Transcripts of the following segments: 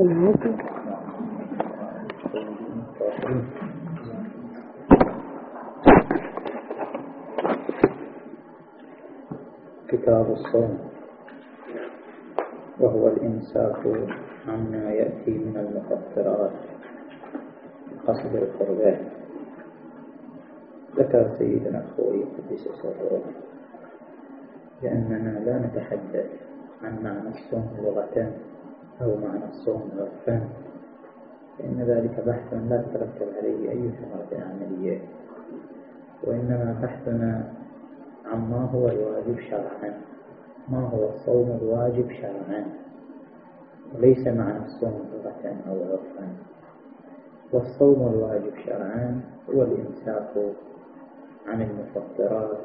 كتاب الصوم. وهو الإمساك عما يأتي من المفطرات قصد القربات ذكر سيدنا الخوي قدس سره لأننا لا نتحدث عن معنى الصوم لغة. أو معنى الصوم عرفا فإن ذلك بحث لا تترتب عليه أي ثمرة عملية. وإنما بحثنا عما هو الواجب شرعا. ما هو الصوم الواجب شرعا. وليس معنى الصوم لغة أو عرفا. والصوم الواجب شرعا هو الإمساك عن المفطرات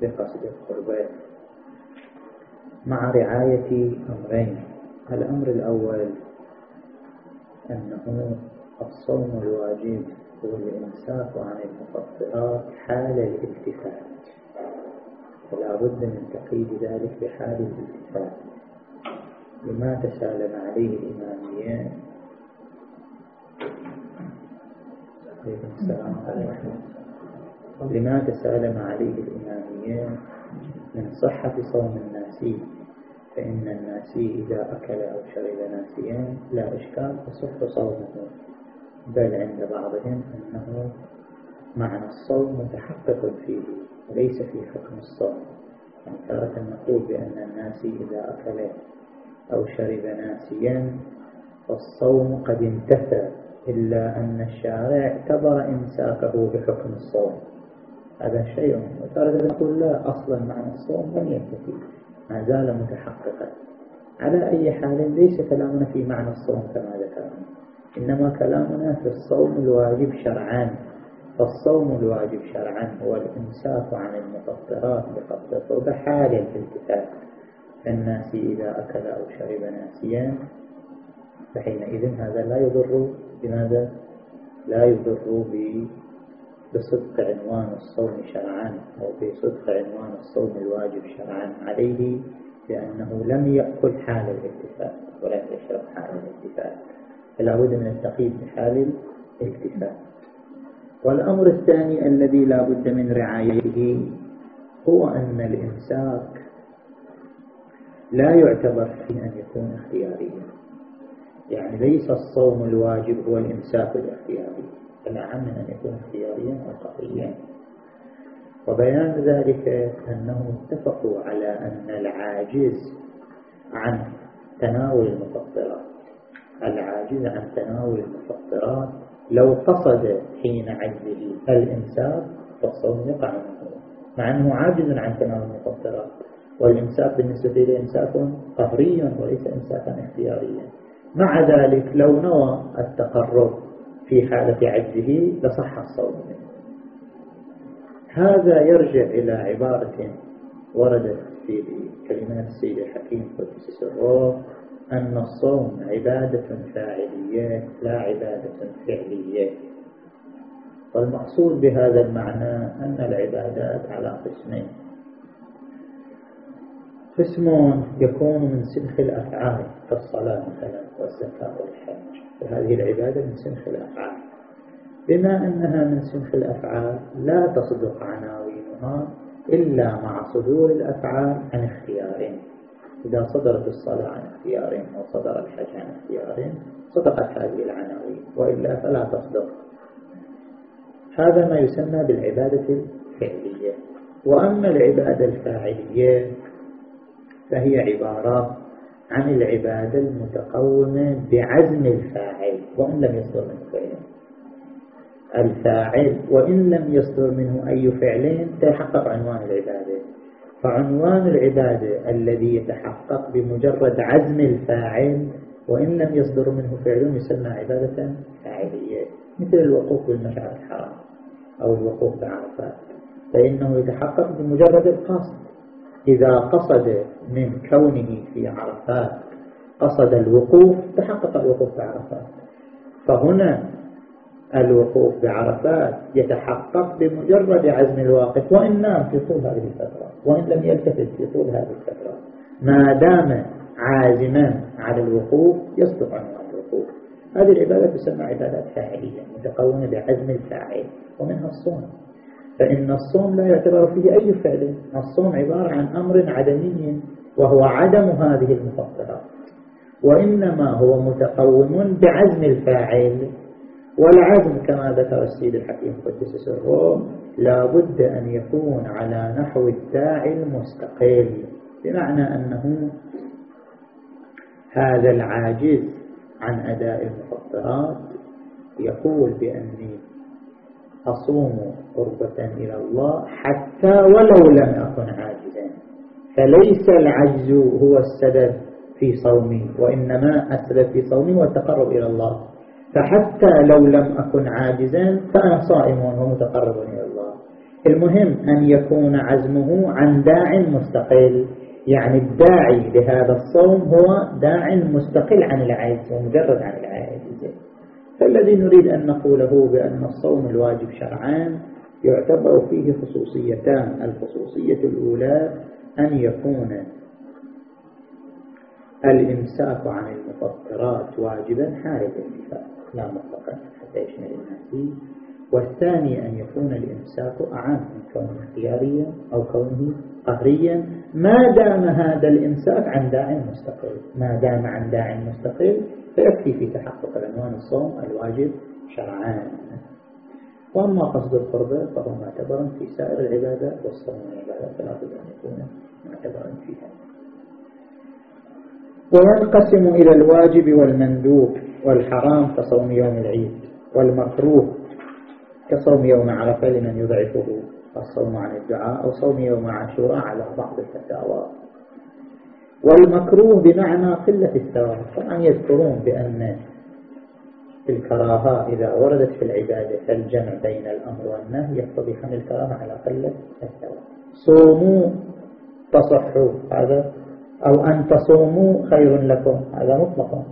بقصد القربات مع رعاية أمرين. الأمر الأول أنه الصوم الواجب هو الإمساك عن المفطرات حال الالتفات. فلا بد من تقييد ذلك بحال الالتفات. لما تسالم عليه الإماميان السلام لما تسالم عليه الإماميان من صحة صوم الناسي فإن الناسي إذا أكل أو شرب ناسيا لا إشكال يصح صومه. بل عند بعضهم أنه معنى الصوم متحقق فيه وليس في حكم الصوم. يعني تارة نقول بأن الناسي إذا أكل أو شرب ناسيا فالصوم قد انتفى إلا أن الشارع اعتبر إمساكه بحكم الصوم. هذا شيء وتارة نقول لا أصلا معنى الصوم لم ينتفي. ما زال متحققا. على أي حال ليس كلامنا في معنى الصوم كما ذكرنا. إنما كلامنا في الصوم الواجب شرعا. فالصوم الواجب شرعا. هو الإمساك عن المفطرات بقصد حال الالتفات. الناس إذا أكل أو شرب ناسيا فحينئذ هذا لا يضر. بماذا؟ لا يضر بصدق عنوان الصوم شرعا أو بصدق عنوان الصوم الواجب شرعا عليه لأنه لم يأكل حال الالتفات ولم يشرب حال الالتفات فلا بد من التقييد بحال الالتفات والأمر الثاني الذي لا بد من رعايته هو أن الإمساك لا يعتبر في أن يكون اختياريا. يعني ليس الصوم الواجب هو الإمساك الاختياري فالأهم أن يكون اختياريا أو قطعيا. وبيان ذلك أنهم اتفقوا على أن العاجز عن تناول المفطرات. العاجز عن تناول المفطرات لو قصد حين عجزه الإمساك فالصوم يقع منه مع أنه عاجز عن تناول المفطرات. والإمساك بالنسبة إليه إمساك قهري وليس إمساكا اختياريا. مع ذلك لو نوى التقرب في حالة عجزه لصح الصوم. هذا يرجع إلى عبارة وردت في كلمات السيد الحكيم قدس سره أن الصوم عبادة فاعلية لا عبادة فعلية. والمقصود بهذا المعنى أن العبادات على قسمين. قسم يكون من سنخ الأفعال كالصلاة مثلا والزكاة والحج. فهذه العبادة من سنخ الأفعال. بما أنها من سنخ الأفعال لا تصدق عناوينها إلا مع صدور الأفعال عن اختيار. إذا صدرت الصلاة عن اختيار أو صدر الحج عن اختيار صدقت هذه العناوين وإلا فلا تصدق. هذا ما يسمى بالعبادة الفعلية. وأما العبادة الفاعلية فهي عبارة عن العبادة المتقومة بعزم الفاعل وإن لم يصدر منه فعل. الفاعل وإن لم يصدر منه أي فعل تحقق عنوان العبادة. فعنوان العبادة الذي يتحقق بمجرد عزم الفاعل وإن لم يصدر منه فعل يسمى عبادة فاعلية مثل الوقوف بالمشعر الحرام أو الوقوف بعرفات. فإنه يتحقق بمجرد القصد. إذا قصد من كونه في عرفات قصد الوقوف تحقق الوقوف بعرفات فهنا الوقوف بعرفات يتحقق بمجرد عزم الواقف وإن نام في طول هذه الفترة وإن لم يلتفت في طول هذه الفترة. ما دام عازما على الوقوف يصدق عنوان الوقوف. هذه العبادة تسمى عبادات فاعلية متقونة بعزم الفاعل ومنها الصوم. فإن الصوم لا يعتبر فيه أي فعل. الصوم عبارة عن أمر عدمي وهو عدم هذه المفطرات وإنما هو متقوم بعزم الفاعل. والعزم كما ذكر السيد الحكيم قدس سره لا بد أن يكون على نحو الداعي المستقل. بمعنى أنه هذا العاجز عن أداء المفطرات يقول بأني أصوم قربة إلى الله حتى ولو لم أكن عاجزا. فليس العجز هو السبب في صومي وإنما السبب في صومي هو التقرب إلى الله. فحتى لو لم أكن عاجزا فأنا صائم ومتقرب إلى الله. المهم أن يكون عزمه عن داع مستقل. يعني الداعي لهذا الصوم هو داع مستقل عن العجز ومجرد عن العجز. فالذي نريد أن نقوله بأن الصوم الواجب شرعان يعتبر فيه خصوصيتان. الخصوصية الأولى أن يكون الإمساك عن المفطرات واجبا حال الانتفاع لا مطلقا حتى يشمل الناس. والثاني أن يكون الإمساك أعم من كونه اختياريا أو كونه قهريا. ما دام هذا الإمساك عن داع مستقل. ما دام عن داع مستقل فيكفي في تحقق العنوان الصوم الواجب شرعان وأما قصد القربة فهو معتبر في سائر العبادات والصوم العبادات فلا بد أن يكون معتبرا فيها. وينقسم إلى الواجب والمندوب والحرام كصوم يوم العيد والمكروه كصوم يوم عرفة لمن يضعفه الصوم عن الدعاء أو صوم يوم عاشوراء على بعض الفتاوى. والمكروه بمعنى قلة الثواب طبعا يذكرون بأن الكراهة إذا وردت في العبادة فالجمع بين الأمر والنهي يقتضي حمل الكراهة على قلة الثواب. صوموا تصحوا هذا أو أن تصوموا خير لكم هذا مطلقا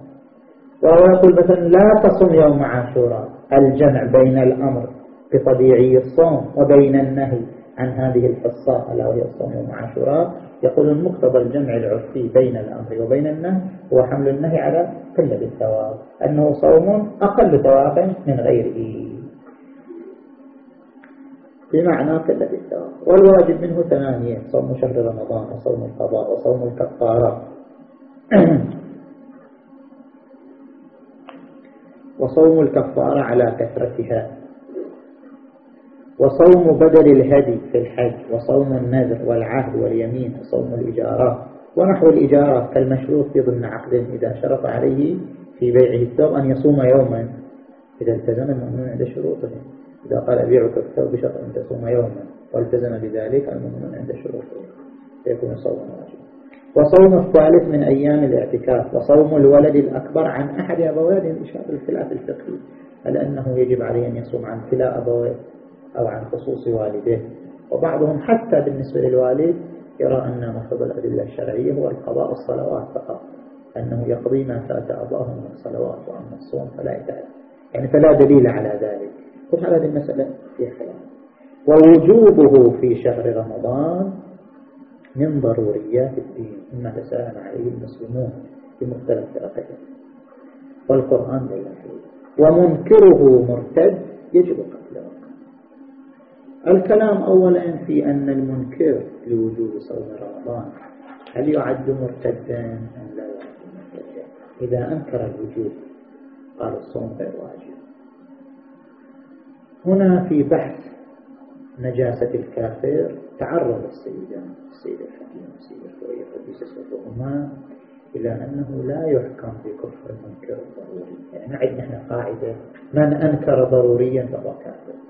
وهو يقول مثلا لا تصم يوم عاشوراء الجمع بين الأمر بطبيعي الصوم وبين النهي عن هذه الحصة ألا وهي الصوم يوم عاشوراء يقول المقتضى الجمع العرفي بين الأمر وبين النهي هو حمل النهي على قلة الثواب أنه صوم أقل ثوابا من غيره بمعنى قلة الثواب. والواجب منه ثمانية صوم شهر رمضان وصوم القضاء وصوم الكفارة. وصوم الكفارة على كثرتها. وصوم بدل الهدي في الحج وصوم النذر والعهد واليمين وصوم الإجارة ونحو الإجارة كالمشروط في ضمن عقد إذا شرط عليه في بيعه الثوب أن يصوم يوما. إذا التزم المؤمن عند شروطه. إذا قال أبيعك الثوب بشرط أن تصوم يوما والتزم بذلك المؤمن عند شروطه. فيكون صوما واجبا وصوم الثالث من أيام الاعتكاف وصوم الولد الأكبر عن أحد أبويه لإشارة الخلاف الفقهي هل أنه يجب عليه أن يصوم عن كلا أبويه أو عن خصوص والده. وبعضهم حتى بالنسبة للوالد يرى أن مفرد الأدلة الشرعية هو القضاء الصلوات فقط أنه يقضي ما فات أباه من الصلوات وأما الصوم فلا يتعلم يعني فلا دليل على ذلك. كل هذه المسألة في خلاف. ووجوبه في شهر رمضان من ضروريات الدين. مما تساءل عليه المسلمون في مختلف فرقهم والقرآن بين ومنكره مرتد يجب قتله. الكلام أولا في أن المنكر لوجوب صوم رمضان هل يعد مرتدا أم لا؟ يعد مرتدا إذا أنكر الوجوب قال الصوم غير واجب. هنا في بحث نجاسة الكافر تعرض السيدة السيدة الحكيم السيدة الخوية قديسة سرهما إلى أنه لا يحكم بكفر المنكر الضروري. يعني نحن قاعدة من أنكر ضروريا فهو كافر.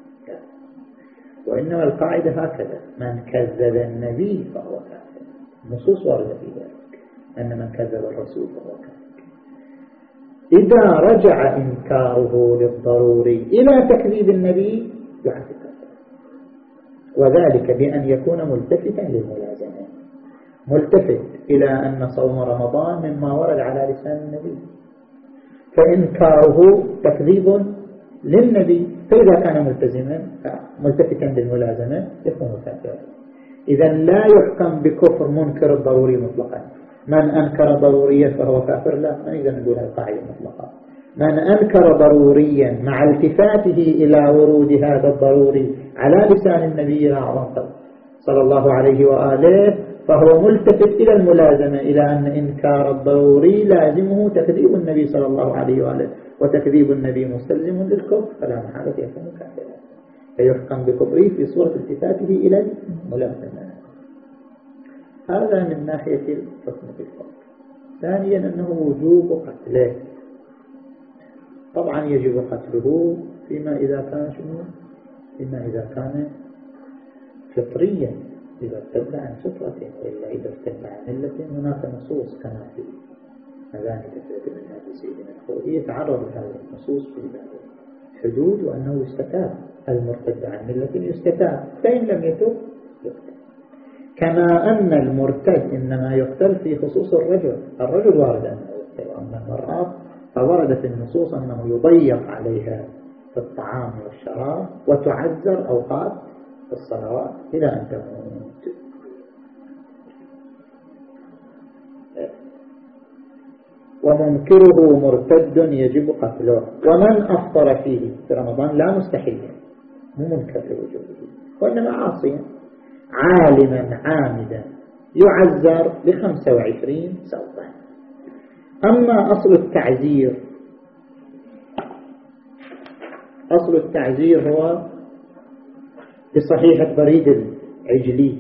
وإنما القاعدة هكذا. من كذب النبي فهو كافر. نصوص واردة في ذلك أن من كذب الرسول فهو كافر. إذا رجع إنكاره للضروري إلى تكذيب النبي يحد كفر وذلك بأن يكون ملتفتا للملازمة. ملتفت إلى أن صوم رمضان مما ورد على لسان النبي. فإنكاره تكذيب للنبي فإذا كان ملتزما ملتفتا بالملازمة يكون كافرا إذا لا يحكم بكفر منكر الضروري مطلقا. من أنكر ضروريا فهو كافر لا ما نقدر نقول القاعدة مطلقا. من أنكر ضروريا مع التفاته إلى ورود هذا الضروري على لسان النبي الأعظم صلى الله عليه وآله فهو ملتفت إلى الملازمة إلى أن إنكار الضروري لازمه تكذيب النبي صلى الله عليه وآله وتكذيب النبي مستلزم للكفر فلا محالة يكون كافرا فيحكم بكفره في صورة التفاته إلى الملازمة. هذا من ناحية الحكم بالكفر ثانيا أنه وجوب قتله. طبعا يجب قتله فيما إذا كان شنو؟ فيما إذا كان فطريا. إذا ارتد عن فطرته وإلا إذا ارتد عن ملة هناك نصوص كما في أذان كثير من هذه سيدنا الخوئي يتعرض لهذه النصوص في ذلك حدود وأنه يستتاب. المرتد عن ملة يستتاب. فإن لم يتب يقتل. كما أن المرتد إنما يقتل في خصوص الرجل. الرجل وارد أنه يقتل. وأما المرأة فورد في النصوص أنه يضيق عليها في الطعام والشراب وتعذر أوقات الصلوات إلى أن تموت ومنكره مرتد يجب قتله. ومن أفطر فيه في رمضان لا مستحيل. مو منكر لوجوده. وإنما عاصيا. عالما عامدا. يعذر بخمسة وعشرين سوطا أما أصل التعذير أصل التعذير هو بصحيحة بريد العجلي.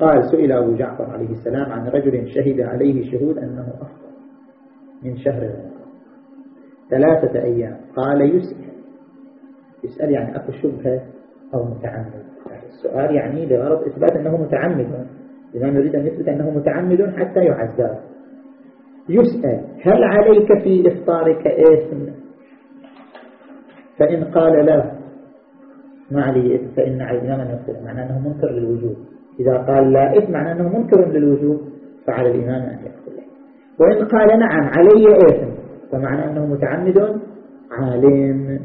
قال سئل أبو جعفر عليه السلام عن رجل شهد عليه شهود أنه أفضل من شهر رمضان. ثلاثة أيام. قال يسأل. يسأل يعني أكو شبهة أو متعمد. السؤال يعني لغرض إثبات أنه متعمد. الإمام يريد أن يثبت أنه متعمد حتى يعذر يسأل هل عليك في إفطارك إثم؟ فإن قال لا. ما عليه إثم فإن من يقتل معنى أنه منكر للوجوب. إذا قال لا إثم معنى أنه منكر للوجوب فعلى الإمام أن يقتله وإن قال نعم علي إثم فمعنى أنه متعمد عالم.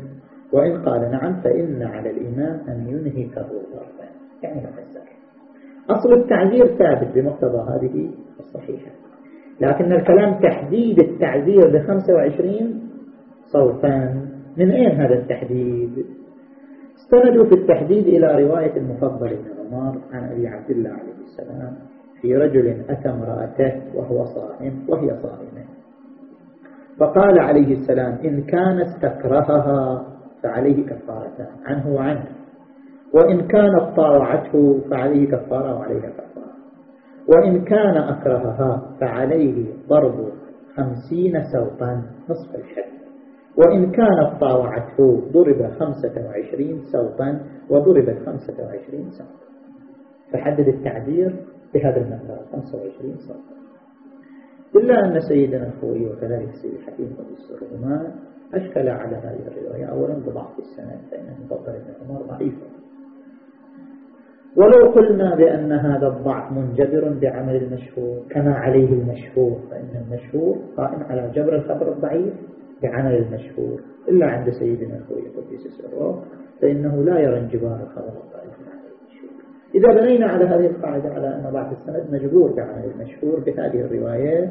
وإن قال نعم فإن على الإمام أن ينهكه ضربا يعني مفسر أصل التعذير ثابت بمقتضى هذه الصحيحة. لكن الكلام تحديد التعذير ب 25 صوتا من أين هذا التحديد؟ استندوا في التحديد إلى رواية المفضل بن عمر عن أبي عبد الله عليه السلام في رجل أتى امرأته وهو صائم وهي صائمة. فقال عليه السلام إن كانت تكرهها فعليه كفارتان عنه وعنه وإن كانت طاوعته فعليه كفارة وعليها كفارة وإن كان أكرهها فعليه ضرب خمسين سوطا نصف الحد. وإن كانت طاوعته ضرب خمسة وعشرين سوطا وضربت خمسة وعشرين سوطا فحدد التعبير بهذا المقدار خمسة وعشرين سوطا إلا أن سيدنا الخوي وكذلك سيد الحكيم قدس الرحمن أشكل على هذه الرواية أولا بضعف السند فإن المفضل بن عمر ضعيف. ولو قلنا بأن هذا الضعف منجبر بعمل المشهور كما عليه المشهور فإن المشهور قائم على جبر الخبر الضعيف بعمل المشهور إلا عند سيدنا الخوي قدس سره فإنه لا يرى انجبار الخبر المشهور إذا بنينا على هذه القاعدة على أن ضعف السند مجبور بعمل المشهور بهذه الرواية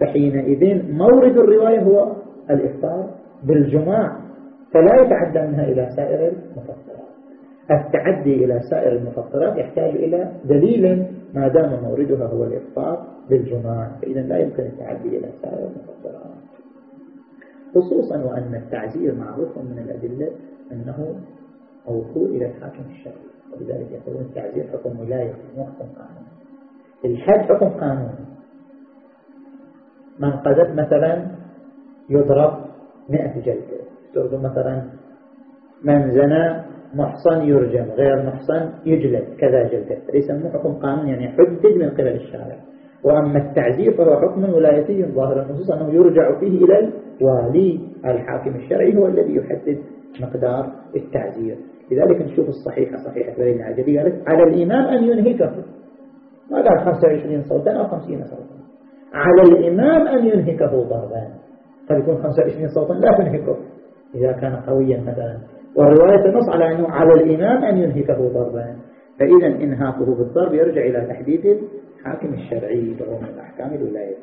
فحينئذ مورد الرواية هو الإفطار بالجماع فلا يتعدى منها إلى سائر المفطرات. التعدي إلى سائر المفطرات يحتاج إلى دليل ما دام موردها هو الإفطار بالجماع فإذا لا يمكن التعدي إلى سائر المفطرات. خصوصا وأن التعزير معروف من الأدلة أنه موصول إلى الحاكم الشرعي ولذلك يقولون التعزير حكم ولاية مو حكم قانون. الحد حكم قانون. من قذف مثلا يضرب مئة جلدة. تقول مثلا من زنى محصن يرجم غير محصن يجلد كذا جلدة. يسموه حكم قانون يعني حدد من قبل الشارع. وأما التعزير فهو حكم ولايتي ظاهر النصوص أنه يرجع فيه إلى الوالي الحاكم الشرعي هو الذي يحدد مقدار التعزير. لذلك نشوف الصحيحة صحيحة ولي العجبي قالت على الإمام أن ينهكه ما قال 25 صوتا أو 50 صوتا. على الإمام أن ينهكه ضربان قد يكون 25 صوتا لا تنهكه. إذا كان قويا مثلا. والرواية تنص على أنه على الإمام أن ينهكه ضربا. فإذا إنهاكه بالضرب يرجع إلى تحديد الحاكم الشرعي وهو من الأحكام الولايتية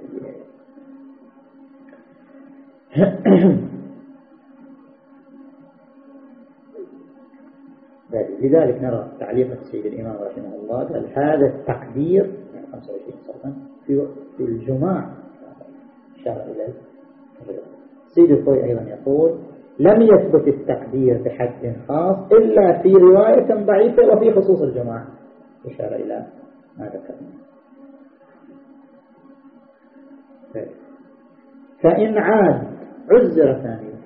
لذلك نرى تعليق السيد الإمام رحمه الله قال هذا التقدير يعني 25 صفا في في الجماع شرع إلى السيد الخوي أيضا يقول لم يثبت التقدير بحد خاص إلا في رواية ضعيفة وفي خصوص الجماعة. إشارة إلى ما ذكرنا. فإن عاد عزر ثانيا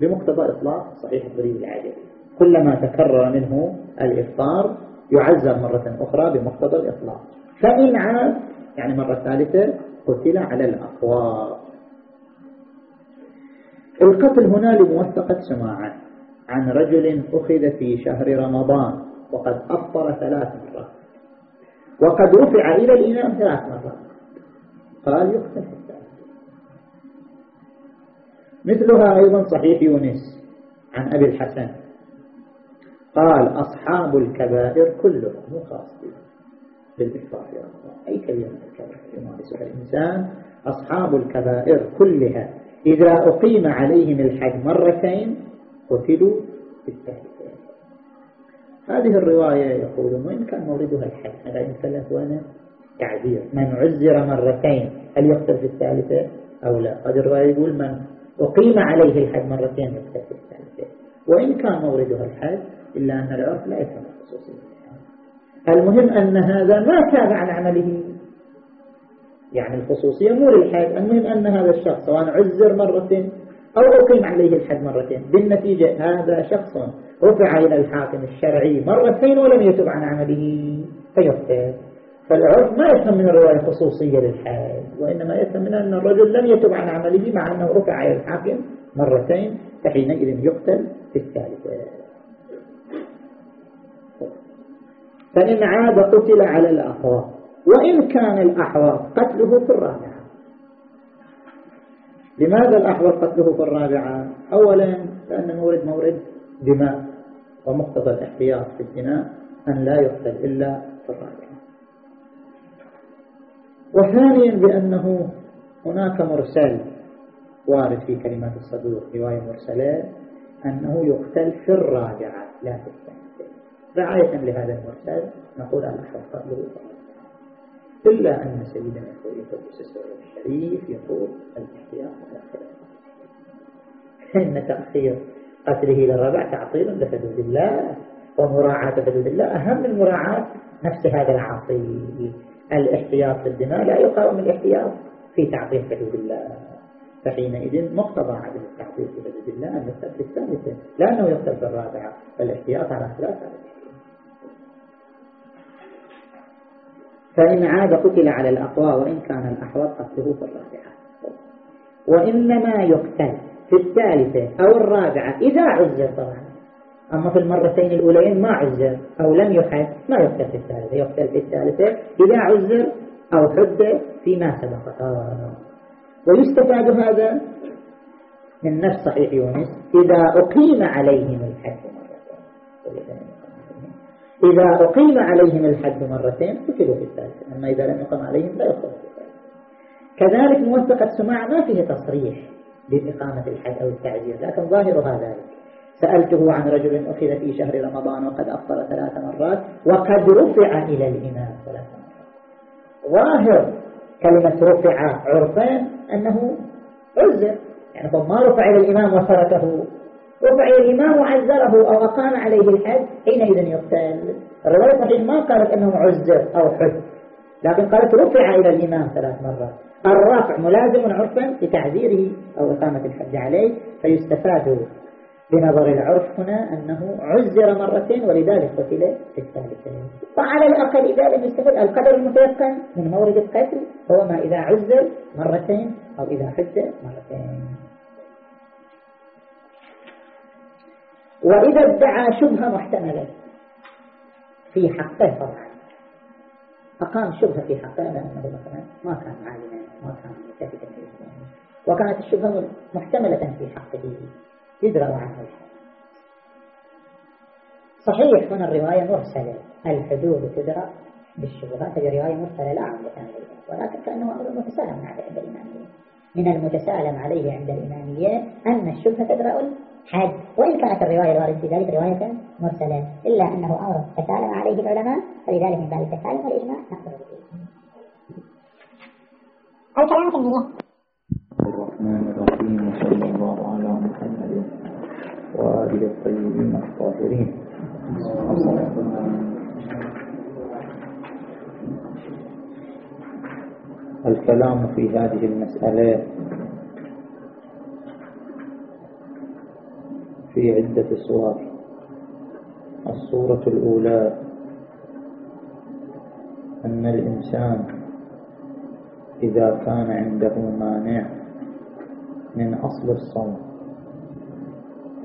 بمقتضى إطلاق صحيح الضريب العادي. كلما تكرر منه الإفطار يعزر مرة أخرى بمقتضى الإطلاق. فإن عاد يعني مرة ثالثة قتل على الأقوى القتل هنا لموثقة سماعة عن رجل أخذ في شهر رمضان وقد أفطر ثلاث مرات. وقد رفع إلى الإمام ثلاث مرات. قال يقتل مثلها أيضا صحيح يونس عن أبي الحسن. قال أصحاب الكبائر كلهم مو خاص بالإكفار أي كلمة الكبائر؟ يمارسها الإنسان أصحاب الكبائر كلها. إذا أقيم عليهم الحج مرتين قتلوا بالتهلكين هذه الرواية يقولون وإن كان موردها الحج هذا يتكلم هنا تعذير. من عزر مرتين هل يقتل في الثالثة أو لا؟ هذه الرواية يقول من أقيم عليه الحج مرتين يقتل في الثالثة وإن كان موردها الحج إلا أن العرف لا يفهم الخصوصية المهم أن هذا ما تاب عن عمله. يعني الخصوصية مو للحج المهم أن هذا الشخص سواء عزر مرة أو أقيم عليه الحد مرتين بالنتيجة هذا شخص رفع إلى الحاكم الشرعي مرتين ولم يتب عن عمله فيقتل. فالعرف ما يفهم من الرواية خصوصية للحاج وإنما يفهم من أن الرجل لم يتب عن عمله مع أنه رفع إلى الحاكم مرتين فحينئذ يقتل في الثالثة فإن عاد قتل على الأحواط وإن كان الأحواط قتله في الرابعة. لماذا الأحوط قتله في الرابعة؟ أولا لأن المورد مورد دماء ومقتضى الاحتياط في الدماء أن لا يقتل إلا في الرابعة. وثانيا بأنه هناك مرسل وارد في كلمات الصدوق رواية مرسلة أنه يقتل في الرابعة لا في الثانية رعاية لهذا المرسل نقول الأحوط قتله إلا أن سيدنا يقول السؤال الشريف يقول الاحتياط على خلاف إن تأخير قتله للربع تعطيل لحدود الله ومراعاة حدود الله أهم من مراعاة نفس هذا العاصي الاحتياط في الدماء لا يقاوم الاحتياط في تعطيل حدود الله. فحينئذ مقتضى عدم التعطيل في حدود الله أن يقتل في الثالثة لأنه يقتل في الرابعة. فالاحتياط على خلاف فإن عاد قتل على الأقوى وإن كان الأحوط قتله في الرابعة. وإنما يقتل في الثالثة أو الرابعة إذا عزر طبعا. أما في المرتين الأولين ما عزر أو لم يحد ما يقتل في الثالثة. يقتل في الثالثة إذا عزر أو حد فيما سبق. ويستفاد هذا من نفس صحيح يونس إذا أقيم عليهم الحد مرتين. إذا أقيم عليهم الحد مرتين قتلوا في الثالثة. أما إذا لم يقم عليهم لا يقتلوا في الثالثة. كذلك موثقة سماع ما فيه تصريح بإقامة الحد أو التعزير لكن ظاهرها ذلك. سألته عن رجل أخذ في شهر رمضان وقد أفطر ثلاث مرات وقد رفع إلى الإمام ثلاث مرات. ظاهر كلمة رفع عرفان أنه عزر يعني ما رفع إلى الإمام وتركه. رفع الإمام وعزره أو أقام عليه الحد حينئذ يقتل الرواية صحيح ما قالت أنه عزر أو حد لكن قالت رفع إلى الإمام ثلاث مرات. الرفع ملازم عرفا لتعذيره أو إقامة الحد عليه فيستفاد بنظر العرف هنا أنه عزر مرتين ولذلك قتل في الثالثة وعلى الأقل إذا لم يستفد القدر المتيقن من مورد القتل هو ما إذا عزر مرتين أو إذا حد مرتين. وإذا ادعى شبهة محتملة في حقه طبعا. أقام شبهة في حقه لأنه مثلا ما كان عالما ما كان متفقا في وكانت الشبهة محتملة في حقه. يدرى عنه الحد صحيح هنا الرواية مرسلة. الحدود تدرى بالشبهات هذه رواية مرسلة لا عملة ولكن كأنه أمر متساهم عند الإمامية. من المتسالم عليه عند الإمامية أن الشبهة تدرأ الحد. وإن كانت الرواية الواردة في ذلك رواية مرسلة. إلا أنه أمر تسالم عليه العلماء فلذلك من باب التسالم والإجماع به. الكلام في النية الرحمن الرحيم وصلى الله على محمد وآله الطيبين الطاهرين. الكلام في هذه المسألة في عدة صور الصورة الأولى أن الإنسان إذا كان عنده مانع من أصل الصوم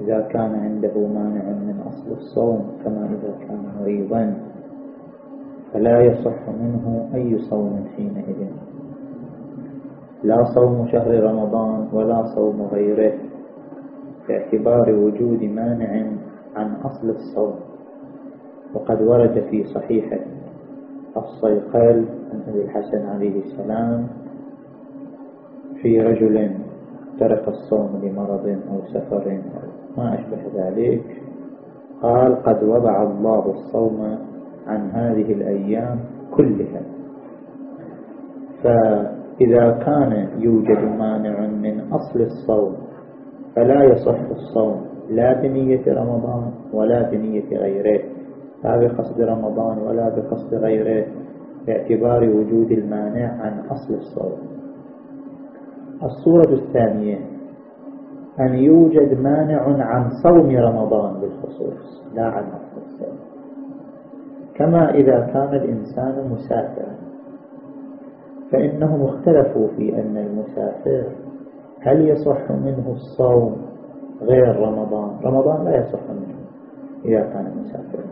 إذا كان عنده مانع من أصل الصوم كما إذا كان مريضا فلا يصح منه أي صوم حينئذ. لا صوم شهر رمضان ولا صوم غيره باعتبار وجود مانع عن أصل الصوم. وقد ورد في صحيح الصيقل عن أبي الحسن عليه السلام في رجل ترك الصوم لمرض أو سفر أو ما أشبه ذلك قال قد وضع الله الصوم عن هذه الأيام كلها. فإذا كان يوجد مانع من أصل الصوم فلا يصح الصوم لا بنية رمضان ولا بنية غيره. لا بقصد رمضان ولا بقصد غيره باعتبار وجود المانع عن أصل الصوم. الصورة الثانية أن يوجد مانع عن صوم رمضان بالخصوص لا عن أصل الصوم. كما إذا كان الإنسان مسافرا. فإنهم اختلفوا في أن المسافر هل يصح منه الصوم غير رمضان؟ رمضان لا يصح منه إذا كان مسافرا.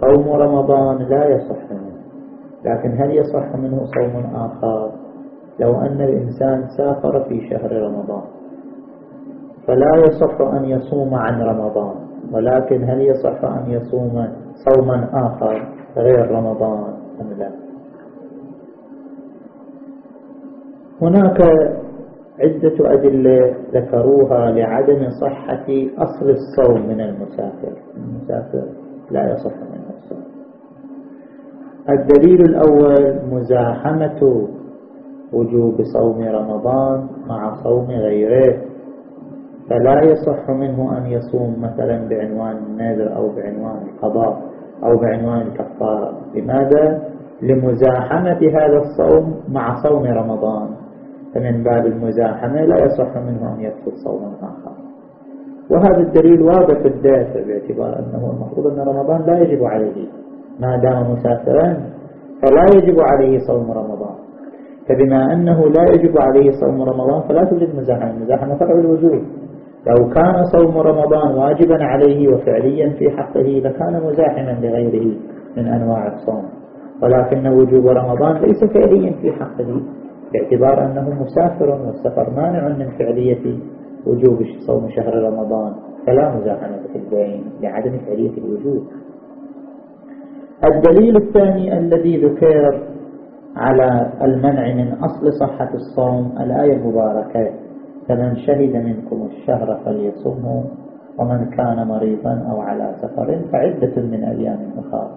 صوم رمضان لا يصح منه. لكن هل يصح منه صوم آخر؟ لو أن الإنسان سافر في شهر رمضان. فلا يصح أن يصوم عن رمضان ولكن هل يصح أن يصوم صوما آخر غير رمضان أم لا؟ هناك عدة أدلة ذكروها لعدم صحة أصل الصوم من المسافر. المسافر لا يصح منه الصوم الدليل الأول مزاحمة وجوب صوم رمضان مع صوم غيره. فلا يصح منه أن يصوم مثلا بعنوان النذر أو بعنوان القضاء أو بعنوان الكفارة لماذا؟ لمزاحمة هذا الصوم مع صوم رمضان. فمن باب المزاحمة لا يصح منه أن يدخل صوما آخر. وهذا الدليل واضح الدافع باعتبار أنه المفروض أن رمضان لا يجب عليه. ما دام مسافرا فلا يجب عليه صوم رمضان. فبما أنه لا يجب عليه صوم رمضان فلا توجد مزاحمة. المزاحمة فرع الوجود. لو كان صوم رمضان واجبا عليه وفعليا في حقه لكان مزاحما لغيره من أنواع الصوم. ولكن وجوب رمضان ليس فعليا في حقه باعتبار أنه مسافر والسفر مانع من فعلية وجوب صوم شهر رمضان فلا مزاحمة في البين لعدم فعلية الوجوب. الدليل الثاني الذي ذكر على المنع من أصل صحة الصوم الآية المباركة. فمن شهد منكم الشهر فليصمه ومن كان مريضا أو على سفر فعدة من أيام أخرى.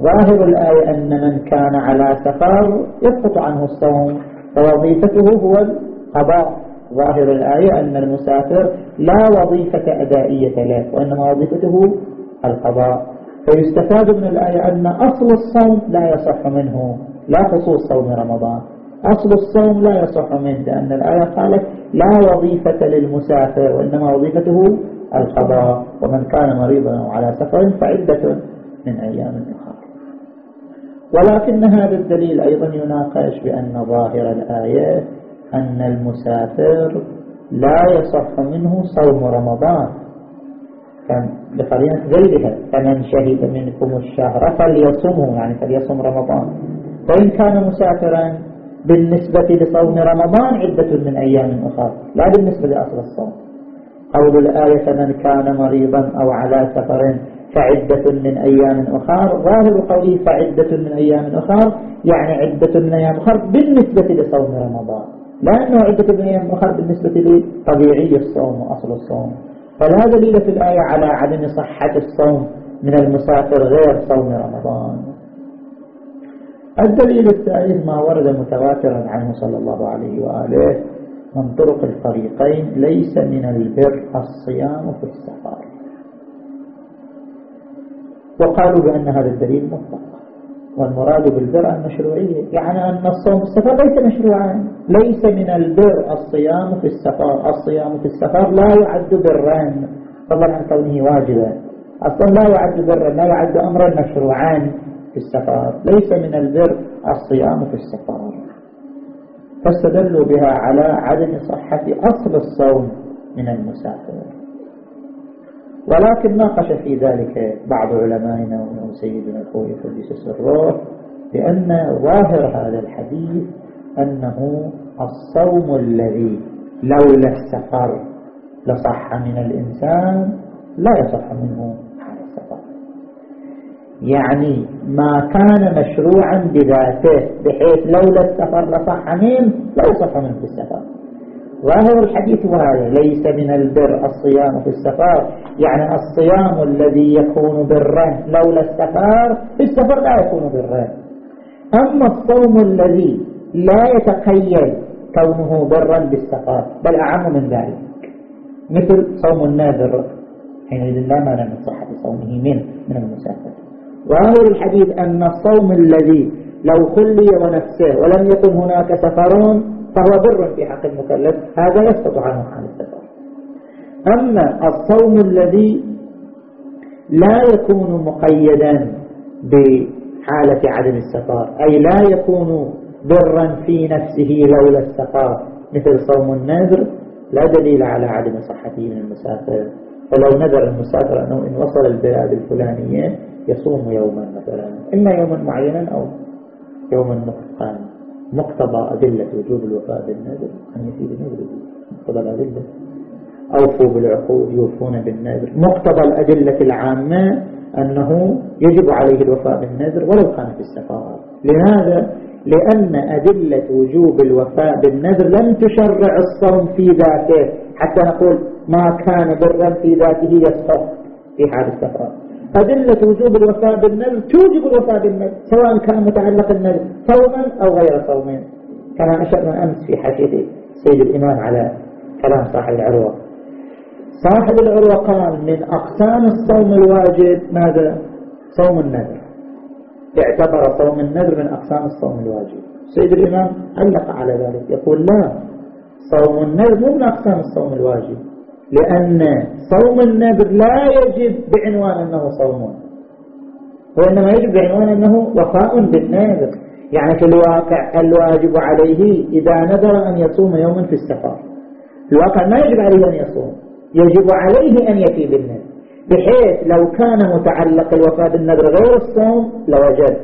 ظاهر الآية أن من كان على سفر يسقط عنه الصوم فوظيفته هو القضاء. ظاهر الآية أن المسافر لا وظيفة أدائية له وإنما وظيفته القضاء. فيستفاد من الآية أن أصل الصوم لا يصح منه لا خصوص صوم رمضان. أصل الصوم لا يصح منه لأن الآية قالت لا وظيفة للمسافر وإنما وظيفته القضاء ومن كان مريضا أو على سفر فعدة من أيام أخرى. ولكن هذا الدليل أيضا يناقش بأن ظاهر الآية أن المسافر لا يصح منه صوم رمضان. بقرينة غيرها فمن شهد منكم الشهر فليصمه يعني فليصم رمضان. وإن كان مسافرا بالنسبة لصوم رمضان عدة من أيام أخرى لا بالنسبة لأصل الصوم. قول الآية فمن كان مريضا أو على سفر فعدة من أيام أخرى ظاهر قوله فعدة من أيام أخرى يعني عدة من أيام أخرى بالنسبة لصوم رمضان. لأنه عدة أيام أخرى بالنسبة لطبيعي الصوم وأصل الصوم. فلا دليل في الآية على عدم صحة الصوم من المسافر غير صوم رمضان. الدليل الثالث ما ورد متواترا عنه صلى الله عليه وآله من طرق الفريقين ليس من البر الصيام في السفر. وقالوا بأن هذا الدليل مطلق والمراد بالبر المشروعية يعني أن الصوم في السفر ليس مشروعا ليس من البر الصيام في السفر الصيام في السفر لا يعد برا. فضلا عن كونه واجبا أصلا لا يعد برا لا يعد أمرا مشروعا في السفر. ليس من البر الصيام في السفر. فاستدلوا بها على عدم صحة أصل الصوم من المسافر. ولكن ناقش في ذلك بعض علمائنا ومنهم سيدنا الخوي قدس سره لأن ظاهر هذا الحديث أنه الصوم الذي لولا السفر لصح من الإنسان لا يصح منه. يعني ما كان مشروعا بذاته بحيث لولا السفر لصح منه لا يصح منه في السفر. ظاهر الحديث هذا ليس من البر الصيام في السفر. يعني الصيام الذي يكون برا لولا السفر في السفر لا يكون برا. أما الصوم الذي لا يتقيد كونه برا بالسفر بل أعم من ذلك. مثل صوم الناذر حينئذ لا مانع من صحة صومه من من المسافر. ظاهر الحديث أن الصوم الذي لو خلي ونفسه ولم يكن هناك سفرون فهو بر في حق المكلف. هذا يسقط عنه حال السفر. أما الصوم الذي لا يكون مقيدا بحالة عدم السفر أي لا يكون برا في نفسه لولا السفر مثل صوم النذر لا دليل على عدم صحته من المسافر. فلو نذر المسافر أنه إن وصل البلاد الفلانية يصوم يوما مثلا إما يوما معينا أو يوما متقن مقتضى أدلة وجوب الوفاء بالنذر أن يفيد نذره مقتضى الأدلة. أوفوا بالعقود يوفون بالنذر مقتضى الأدلة العامة أنه يجب عليه الوفاء بالنذر ولو كان في السفارة. لماذا؟ لأن أدلة وجوب الوفاء بالنذر لم تشرع الصوم في ذاته. حتى نقول ما كان برا في ذاته يسقط في حال السفر أدلة وجوب الوفاء بالنذر توجب الوفاء بالنذر سواء كان متعلق النذر صوما أو غير صوم كما أشرنا أمس في حديث سيد الإمام على كلام صاحب العروة. صاحب العروة قال من أقسام الصوم الواجب ماذا؟ صوم النذر. اعتبر صوم النذر من أقسام الصوم الواجب. سيد الإمام علق على ذلك يقول لا صوم النذر مو من أقسام الصوم الواجب. لأن صوم النذر لا يجب بعنوان أنه صوم. وإنما يجب بعنوان أنه وفاء بالنذر. يعني في الواقع الواجب عليه إذا نذر أن يصوم يوما في السفر. في الواقع ما يجب عليه أن يصوم. يجب عليه أن يفي بالنذر. بحيث لو كان متعلق الوفاء بالنذر غير الصوم لوجد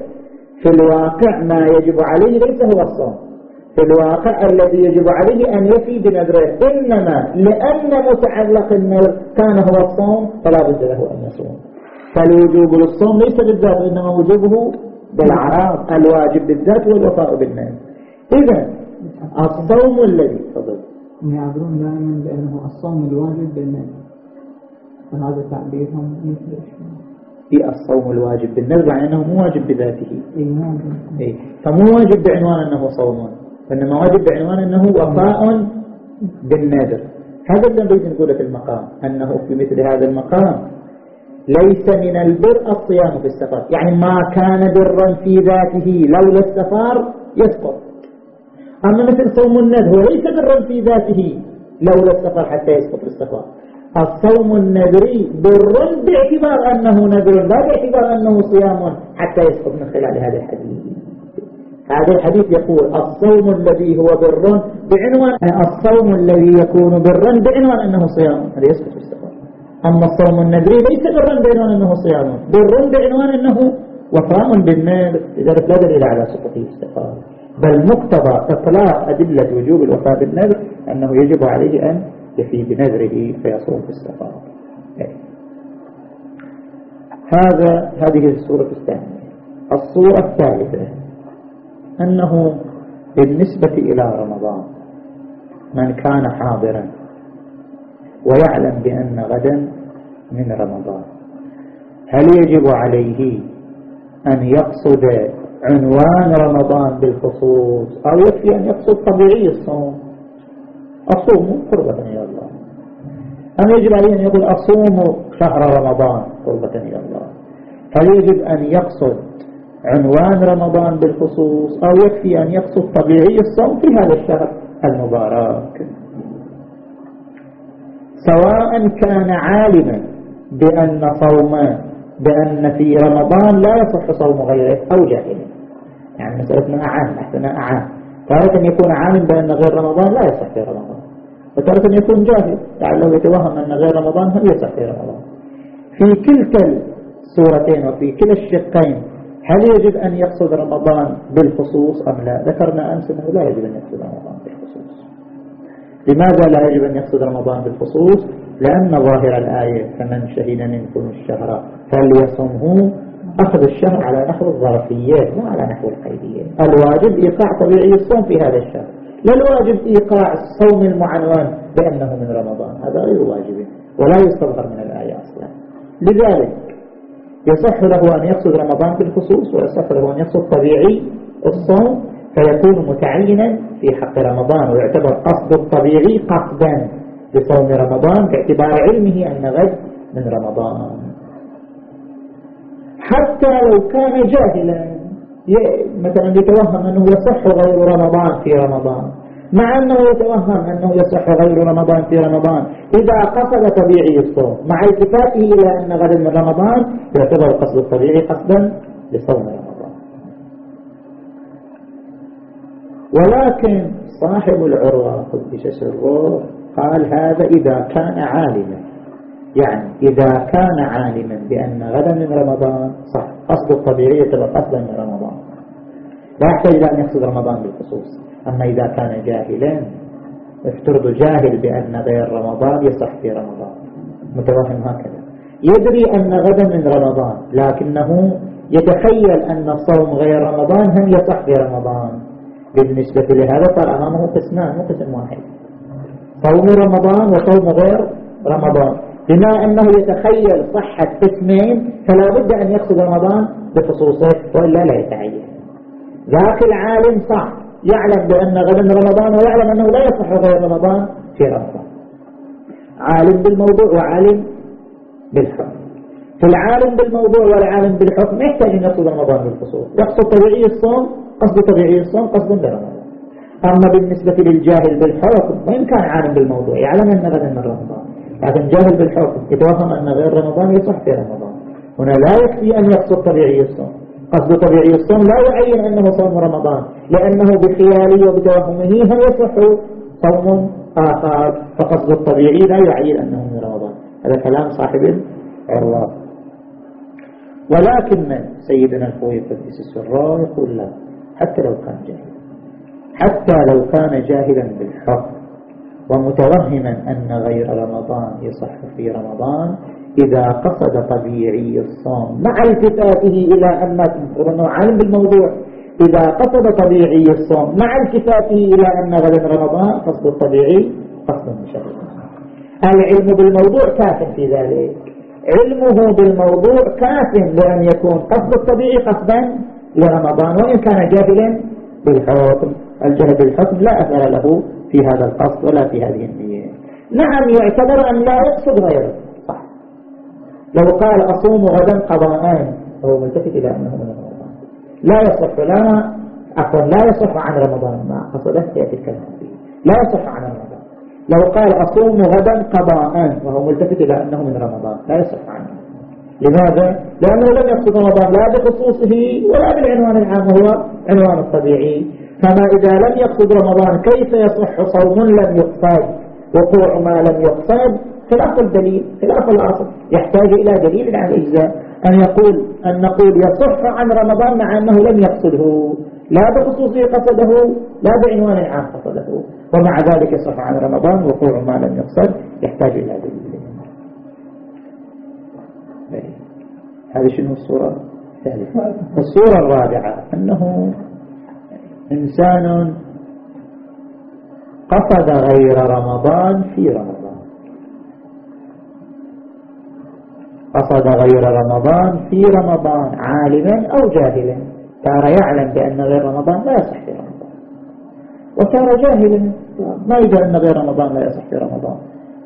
في الواقع ما يجب عليه ليس هو الصوم. في الواقع الذي يجب عليه أن يفي بنذره. إنما لأن متعلق النذر كان هو الصوم فلا بد له أن يصوم. فالوجوب للصوم ليس بالذات إنما وجوبه بالعراض الواجب بالذات والوفاء بالنذر إذا الصوم الذي تفضل. يعبرون دائما بأنه الصوم الواجب بالنذر. فهذا تعبيرهم مثل في الصوم الواجب بالنذر يعني أنه مو واجب بذاته. إيه فمو واجب بعنوان أنه صوم. وإنما واجب بعنوان أنه وفاء بالنذر. هذا اللي نريد نقوله في المقام أنه في مثل هذا المقام ليس من البر الصيام في السفر. يعني ما كان برا في ذاته لولا السفر يسقط. أما مثل صوم النذر ليس برا في ذاته لولا السفر حتى يسقط السفر. الصوم النذري بر باعتبار أنه نذر لا باعتبار أنه صيام حتى يسقط من خلال هذا الحديث. هذا الحديث يقول الصوم الذي هو بر بعنوان الصوم الذي يكون برا بعنوان أنه صيام. هذا يسقط السفر أما الصوم النذري ليس برا بعنوان أنه صيام. بر بعنوان أنه وفاء بالنذر لذلك لا دليل على سقطه السفر بل مقتضى إطلاق أدلة وجوب الوفاء بالنذر أنه يجب عليه أن يفي بنذره فيصوم في السفر. هذا هذه الصورة الثانية. الصورة الثالثة. أنه بالنسبة إلى رمضان من كان حاضرا ويعلم بأن غدا من رمضان. هل يجب عليه أن يقصد عنوان رمضان بالخصوص أو يكفي أن يقصد طبيعي الصوم؟ أصوم قربة إلى الله. أم يجب عليه أن يقول أصوم شهر رمضان قربة إلى الله؟ هل يجب أن يقصد عنوان رمضان بالخصوص أو يكفي أن يقصد طبيعي الصوم في هذا الشهر المبارك. سواء كان عالما بأن صوم بأن في رمضان لا يصح صوم غيره أو جاهل يعني مسألتنا أعام نحن أعام تارة يكون عالم بأن غير رمضان لا يصح في رمضان. وتارة يكون جاهل لعله يتوهم أن غير رمضان هل يصح في رمضان. في كلتا الصورتين وفي كلا الشقين هل يجب أن يقصد رمضان بالخصوص أم لا؟ ذكرنا أمس أنه لا يجب أن يقصد رمضان بالخصوص. لماذا لا يجب أن يقصد رمضان بالخصوص؟ لأن ظاهر الآية فمن شهد منكم الشهر فليصمه أخذ الشهر على نحو الظرفيات مو على نحو القيدية. الواجب إيقاع طبيعي الصوم في هذا الشهر. لا الواجب إيقاع الصوم المعنوان بأنه من رمضان. هذا غير واجب ولا يستظهر من الآية أصلا. لذلك يصح له أن يقصد رمضان بالخصوص ويصح له أن يقصد طبيعي الصوم فيكون متعينا في حق رمضان ويعتبر قصد الطبيعي قصدا لصوم رمضان باعتبار علمه أن غد من رمضان. حتى لو كان جاهلا مثلا يتوهم أنه يصح غير رمضان في رمضان مع أنه يتوهم أنه يصح غير رمضان في رمضان. إذا قصد طبيعي الصوم مع التفاته إلى أن غدا من رمضان يعتبر القصد الطبيعي قصدا لصوم رمضان. ولكن صاحب العروة قدس سره قال هذا إذا كان عالما. يعني إذا كان عالما بأن غدا من رمضان صح قصد الطبيعي يعتبر قصدا من رمضان. لا يحتاج إلى أن يقصد رمضان بالخصوص. أما إذا كان جاهلا افترض جاهل بأن غير رمضان يصح في رمضان. متوهم هكذا. يدري أن غدا من رمضان لكنه يتخيل أن صوم غير رمضان هم يصح في رمضان. بالنسبة لهذا صار أمامه قسمان مو قسم واحد. صوم رمضان وصوم غير رمضان. بما أنه يتخيل صحة قسمين فلا بد أن يقصد رمضان بخصوصه وإلا لا يتعين. ذاك العالم صح. يعلم بأن غدا رمضان ويعلم أنه لا يصح غير رمضان في رمضان. عالم بالموضوع وعالم بالحكم. في العالم بالموضوع والعالم بالحكم يحتاج أن يقصد رمضان بالخصوص. يقصد طبيعي الصوم قصد طبيعي الصوم قصد برمضان. أما بالنسبة للجاهل بالحكم وإن كان عالم بالموضوع يعلم أن غدا من رمضان. لكن جاهل بالحكم يتوهم أن غير رمضان يصح في رمضان. هنا لا يكفي أن يقصد طبيعي الصوم. قصد طبيعي الصوم لا يعين أنه صوم رمضان لأنه بخياله وبتوهمه هل يصح صوم آخر. فقصد الطبيعي لا يعين أنه من رمضان. هذا كلام صاحب العروة. ولكن سيدنا الخوي قدس السراء يقول لا حتى لو كان جاهلا. حتى لو كان جاهلا بالحق ومتوهما أن غير رمضان يصح في رمضان إذا قصد طبيعي الصوم مع التفاته إلى أن علم بالموضوع إذا قصد طبيعي الصوم مع التفاته إلى أن غدا رمضان قصد الطبيعي قصد مشرف العلم بالموضوع كاف في ذلك. علمه بالموضوع كاف لأن يكون قصد الطبيعي قصدا لرمضان وإن كان جاهلا بالحكم الجهل بالحكم لا أثر له في هذا القصد ولا في هذه النية. نعم يعتبر أن لا يقصد غيره. لو قال أصوم غدا قضاءان فهو ملتفت إلى أنه من رمضان. لا يصح لا عفوا لا يصح عن رمضان ما قصده يأتي الكلام. فيه لا يصح عن رمضان. لو قال أصوم غدا قضاءان وهو ملتفت إلى أنه من رمضان. لا يصح عنه لماذا؟ لأنه لم يقصد رمضان لا بخصوصه ولا بالعنوان العام هو عنوان الطبيعي. فما إذا لم يقصد رمضان كيف يصح صوم لم يقصد؟ وقوع ما لم يقصد خلاف الدليل خلاف الأصل يحتاج إلى دليل عن الإجزاء. أن يقول أن نقول يصح عن رمضان مع أنه لم يقصده. لا بخصوصه قصده لا بعنوان عام قصده. ومع ذلك يصح عن رمضان وقوع ما لم يقصد. يحتاج إلى دليل. هذه شنو الصورة؟ الثالثة الصورة الرابعة أنه إنسان قصد غير رمضان في رمضان. قصد غير رمضان في رمضان عالما أو جاهلا. كان يعلم بأن غير رمضان لا يصح في رمضان. وكان جاهلا ما يدري أن غير رمضان لا يصح في رمضان.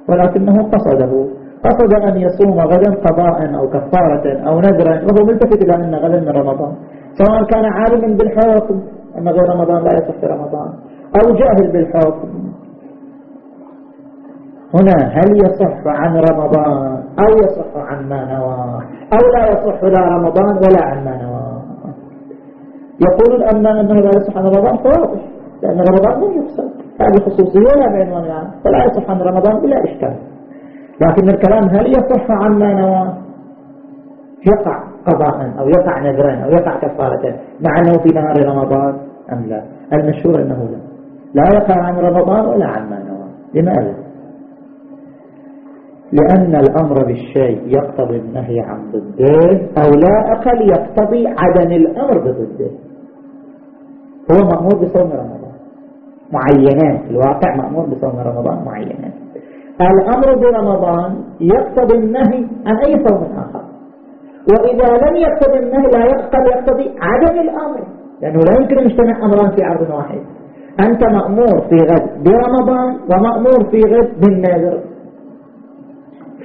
ولكنه قصده. قصد أن يصوم غدا قضاء أو كفارة أو نذرا وهو ملتفت إلى أن غدا من رمضان. سواء كان عالما بالحكم أن غير رمضان لا يصح في رمضان أو جاهل بالحكم. هنا هل يصح عن رمضان أو يصح عن ما نوى؟ أو لا يصح لا رمضان ولا عن ما نوى؟ يقولون أما أنه لا يصح عن رمضان فواضح لأن رمضان لم يفسد. هذه خصوصية لا بعنوان يعني فلا يصح عن رمضان بلا إشكال. لكن الكلام هل يصح عن ما نوى؟ يقع قضاء أو يقع نذرا أو يقع كفارة مع أنه في نهار رمضان أم لا؟ المشهور أنه لا. لا يقع عن رمضان ولا عن ما نوى. لماذا؟ لأن الأمر بالشيء يقتضي النهي عن ضده أو لا أقل يقتضي عدم الأمر بضده. هو مأمور بصوم رمضان. معينات. الواقع مأمور بصوم رمضان معينات. الأمر برمضان يقتضي النهي عن أي صوم آخر. وإذا لم يقتضي النهي لا يقتضي يقتضي عدم الأمر. لأنه لا يمكن أن يجتمع أمران في عرض واحد. أنت مأمور في غد برمضان ومأمور في غد بالنذر.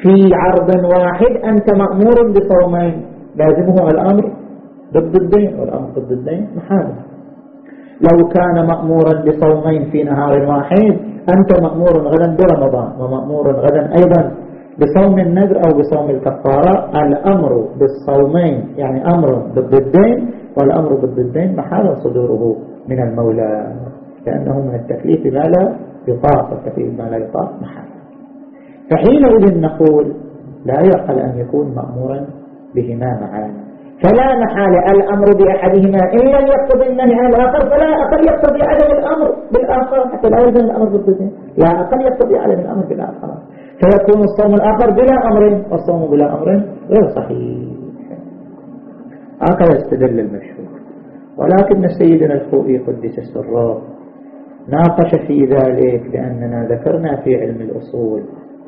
في عرض واحد أنت مأمور بصومين. لازمه الأمر ضد الدين والأمر ضد الدين محاله لو كان مأمورا بصومين في نهار واحد أنت مأمور غدا برمضان ومأمور غدا أيضا بصوم النذر أو بصوم الكفارة. الأمر بالصومين يعني أمر ضد الدين والأمر ضد الدين محال صدوره من المولى لأنه من التكليف ما لا يطاق والتكليف ما لا يطاق محال. فحينئذ نقول لا يعقل أن يكون مأمورا بهما معا. فلا محال الأمر بأحدهما إن لم يقتضي النهي عن الآخر فلا أقل يقتضي عدم الأمر بالآخر حتى لا يلزم الأمر بالضدين لا أقل يقتضي عدم الأمر بالآخر. فيكون الصوم الآخر بلا أمر والصوم بلا أمر غير صحيح. هكذا استدل المشهور. ولكن سيدنا الخوئي قدس سره ناقش في ذلك لأننا ذكرنا في علم الأصول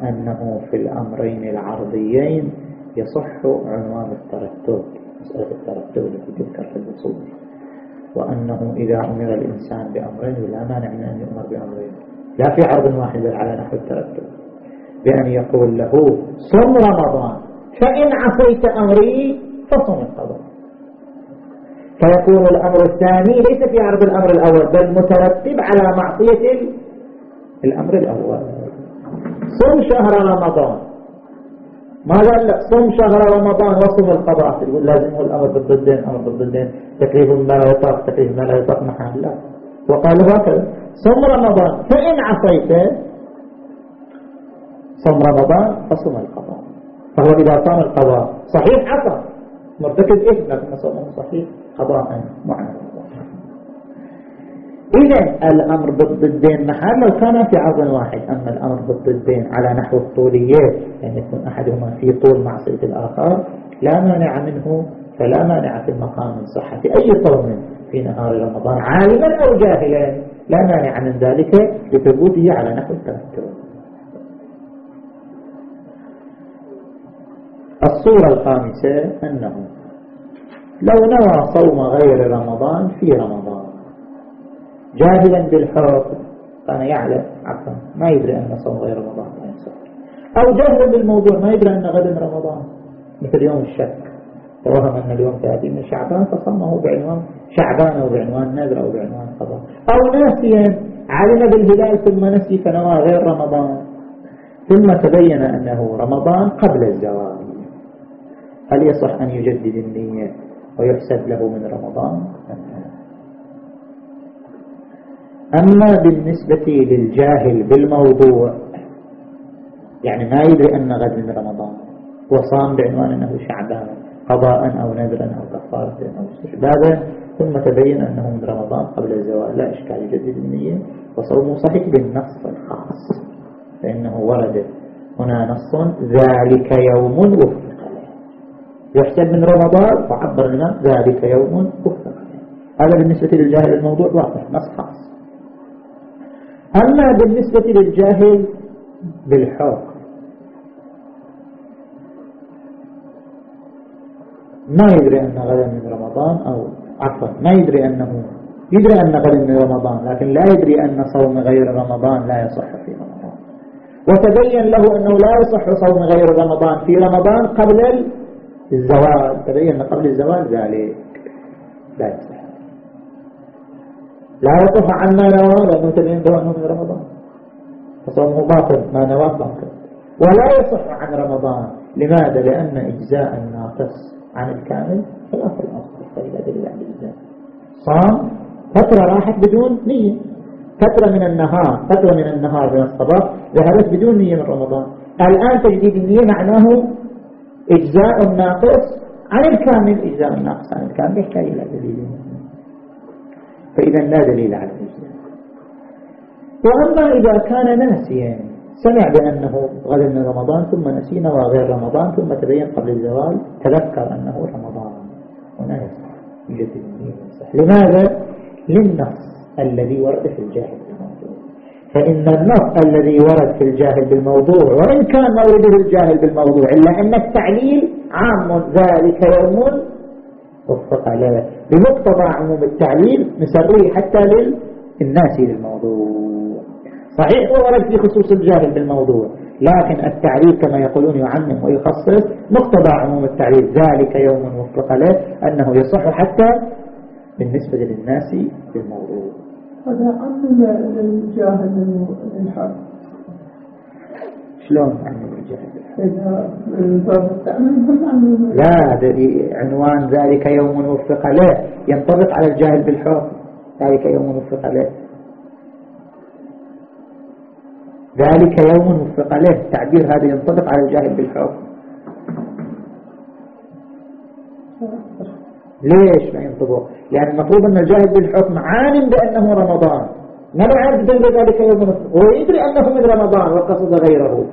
أنه في الأمرين العرضيين يصح عنوان الترتب مسألة الترتب التي تذكر في الأصول. وأنه إذا أمر الإنسان بأمرين لا مانع من أن يؤمر بأمرين. لا في عرض واحد بل على نحو الترتب. بأن يقول له صم رمضان فإن عصيت أمري فصم القضاء. فيكون الأمر الثاني ليس في عرض الأمر الأول بل مترتب على معصية الأمر الأول. صم شهر رمضان. ما قال لك صم شهر رمضان وصم القضاء؟ يقول لازم هو الأمر بالضدين أمر بالضدين تكليف ما لا يطاق تكليف ما لا يطاق محل لا. وقال هكذا. صم رمضان. فإن عصيت صم رمضان فصم القضاء. فهو إذا صام القضاء صحيح عصى. مرتكب إثم لكن صومه صحيح قضاء معين إذا الأمر ضد الدين محل لو كان في عرض واحد أما الأمر ضد الدين على نحو الطوليات يعني يكون أحدهما في طول معصية الآخر لا مانع منه فلا مانع في المقام من صحة أي صوم في نهار رمضان عالما أو جاهلا لا مانع من ذلك لثبوته على نحو الترتب الصورة الخامسة أنه لو نوى صوم غير رمضان في رمضان جاهلا بالحكم كان يعلم عفوا ما يدري أن صوم غير رمضان. ما أو جاهلا بالموضوع ما يدري أن غد رمضان. مثل يوم الشك. توهم أن اليوم 30 من شعبان فصمه بعنوان شعبان أو بعنوان نذر أو بعنوان قضاء. أو ناسيا علم بالهلال ثم نسي فنوى غير رمضان. ثم تبين أنه رمضان قبل الزواج. هل يصح أن يجدد النية ويحسب له من رمضان؟ أما بالنسبة للجاهل بالموضوع يعني ما يدري أن غد من رمضان وصام بعنوان أنه شعبان قضاء أو نذرا أو كفارة أو استحبابا ثم تبين أنه من رمضان قبل الزوال لا إشكال يجدد النية وصومه صحيح بالنص الخاص فإنه ورد هنا نص ذلك يوم وفق يحسب من رمضان وعبر لنا ذلك يوم وفق هذا بالنسبة للجاهل الموضوع واضح نص خاص. أما بالنسبة للجاهل بالحكم ما يدري أن غدا من رمضان أو عفوا ما يدري أنه يدري أن غدا من رمضان لكن لا يدري أن صوم غير رمضان لا يصح في رمضان. وتبين له أنه لا يصح صوم غير رمضان في رمضان قبل الزوال. تبين قبل الزوال ذلك. لا يصح لا يصح عما نوى لأنه تبين أنه من رمضان. فصومه باطل ما نوى باطل ولا يصح عن رمضان. لماذا؟ لأن إجزاء الناقص عن الكامل خلاف الأصل. فإذا دليل عن الإجزاء. صام فترة راحت بدون نية. فترة من النهار فترة من النهار من الصباح ذهبت بدون نية من رمضان. الآن تجديد النية معناه إجزاء الناقص عن الكامل. إجزاء الناقص عن الكامل يحتاج إلى دليل. فإذا لا دليل على الإجزاء وأما إذا كان ناسيا سمع بأنه غدا من رمضان ثم نسي نوى غير رمضان ثم تبين قبل الزوال تذكر أنه رمضان. هنا يصح يجدد لماذا؟ للنص الذي ورد في الجاهل بالموضوع. فإن النص الذي ورد في الجاهل بالموضوع وإن كان مورده الجاهل بالموضوع إلا أن التعليل عام ذلك يوم وفق له بمقتضى عموم التعليل نسريه حتى للناس للموضوع صحيح هو ورد في خصوص الجاهل بالموضوع لكن التعليل كما يقولون يعمم ويخصص مقتضى عموم التعليل. ذلك يوم وفق له أنه يصح حتى بالنسبة للناس بالموضوع هذا عمم للجاهل للحق شلون عمم الجاهل؟ لا عنوان ذلك يوم وفق له. ينطبق على الجاهل بالحكم ذلك يوم وفق له. ذلك يوم وفق له. التعبير هذا ينطبق على الجاهل بالحكم ليش ما ينطبق؟ لأن المطلوب أن الجاهل بالحكم عالم بأنه رمضان. ما عارف ذلك يوم وفق؟ ويدري أنه من رمضان وقصد غيره.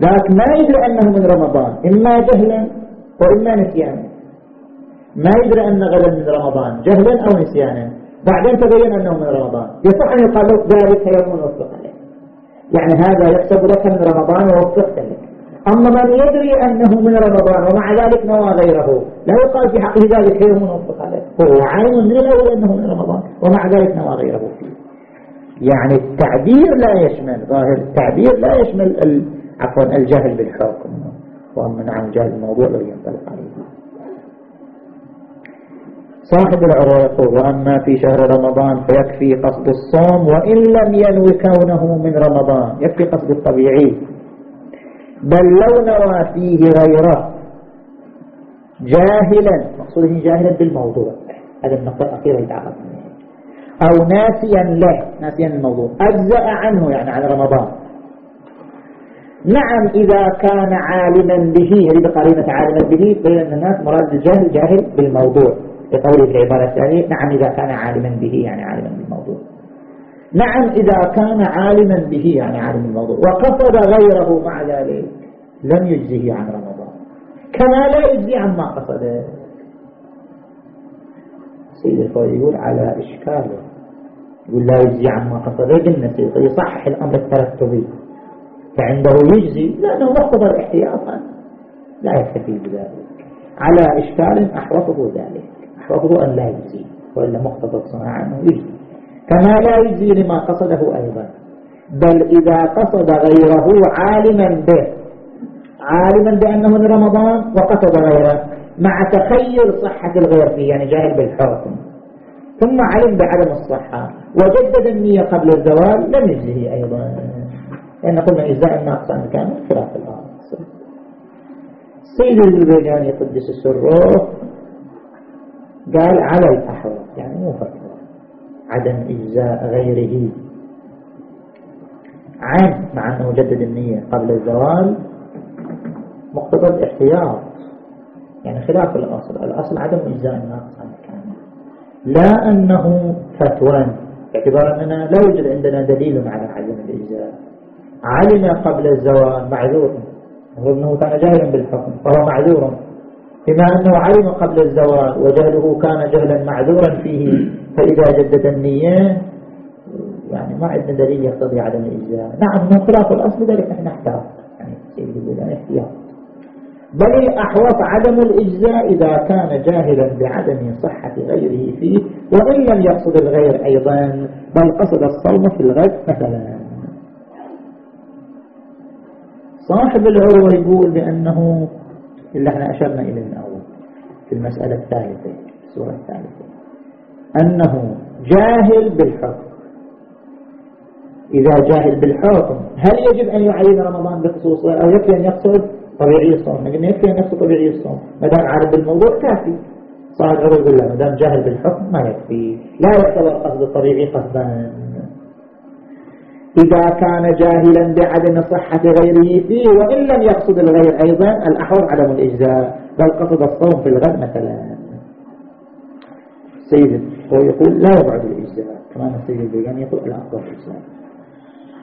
ذاك ما يدري أنه من رمضان إما جهلا وإما نسيانا. ما يدري أن غدا من رمضان جهلا أو نسيانا. بعدين تبين أنه من رمضان. يصح أن يقال ذلك يوم وفق عليه يعني هذا يحسب لك من رمضان ووفقت لك. أما من يدري أنه من رمضان ومع ذلك نوى غيره لا يقال في حقه ذلك يوم وفق عليه هو عالم من الأول أنه من رمضان ومع ذلك نوى غيره. فيه يعني التعبير لا يشمل ظاهر التعبير لا يشمل عفوا الجهل بالحكم وأما نعم جهل الموضوع الذي ينطلق عليه. صاحب العروة يقول وأما في شهر رمضان فيكفي قصد الصوم وإن لم ينوي كونه من رمضان يكفي قصد الطبيعي. بل لو نوى فيه غيره جاهلا مقصوده جاهلا بالموضوع. هذا النقطة الأخيرة يتعرض أو ناسيا له ناسيا الموضوع أجزأ عنه يعني عن رمضان. نعم إذا كان عالما به هذه بقرينة عالما به بين الناس مراد الجاهل جاهل بالموضوع. بقوله في العبارة الثانية نعم إذا كان عالما به يعني عالما بالموضوع. نعم إذا كان عالما به يعني عالم بالموضوع. وقصد غيره مع ذلك. لم يجزه عن رمضان. كما لا يجزي عما قصده سيد الفوز يقول على إشكاله يقول لا يجزي عما قصده بالنسبة يصحح الأمر الترتبي. فعنده يجزي لأنه مقتضى احتياطا لا يكتفي بذلك. على إشكال أحوطه ذلك. أحوطه أن لا يجزي وإلا مقتضى الصناعة أنه يجزي. كما لا يجزي لما قصده أيضا. بل إذا قصد غيره عالما به. عالما بأنه من رمضان وقصد غيره. مع تخيل صحة الغير فيه يعني جاهل بالحكم. ثم علم بعدم الصحة. وجدد النية قبل الزوال لم يجزه أيضا. لأن قلنا إجزاء الناقص عن الكامل خلاف الآن. سيد الزبيجاني قدس سره قال على الأحوال يعني مو فتوى عدم إجزاء غيره. عن مع أنه جدد النية قبل الزوال مقتضى الاحتياط. يعني خلاف الأصل الأصل عدم إجزاء الناقص عن الكامل لا أنه فتوى باعتبار أننا لا يوجد عندنا دليل على عدم الإجزاء. علم قبل الزوال معذور. وابنه كان جاهلا بالحكم فهو معذور. بما أنه علم قبل الزوال وجهله كان جهلا معذورا فيه فإذا جدد النية يعني ما عندنا دليل يقتضي عدم الإجزاء نعم من خلاف الأصل ذلك نحن نحتاط. يعني احتياط. بل الأحوط عدم الإجزاء إذا كان جاهلا بعدم صحة غيره فيه وإن لم يقصد الغير أيضا بل قصد الصوم في الغد مثلا. صاحب العروة يقول بأنه اللي إحنا أشرنا إليه من أول في المسألة الثالثة السورة الثالثة. أنه جاهل بالحكم. إذا جاهل بالحكم هل يجب أن يعين رمضان بخصوصه أو يكفي أن يقصد طبيعي الصوم؟ لكن يكفي أن يقصد طبيعي الصوم. ما دام عارف بالموضوع كافي. صاحب العروة يقول لا ما دام جاهل بالحكم ما يكفي. لا يعتبر قصد الطبيعي قصدا. إذا كان جاهلا بعدم صحة غيره فيه وإن لم يقصد الغير أيضا الأحوط عدم الإجزاء بل قصد الصوم في الغد مثلا. سيد هو يقول لا يبعد الإجزاء كمان السيد البيغاني يقول لا أفضل الإجزاء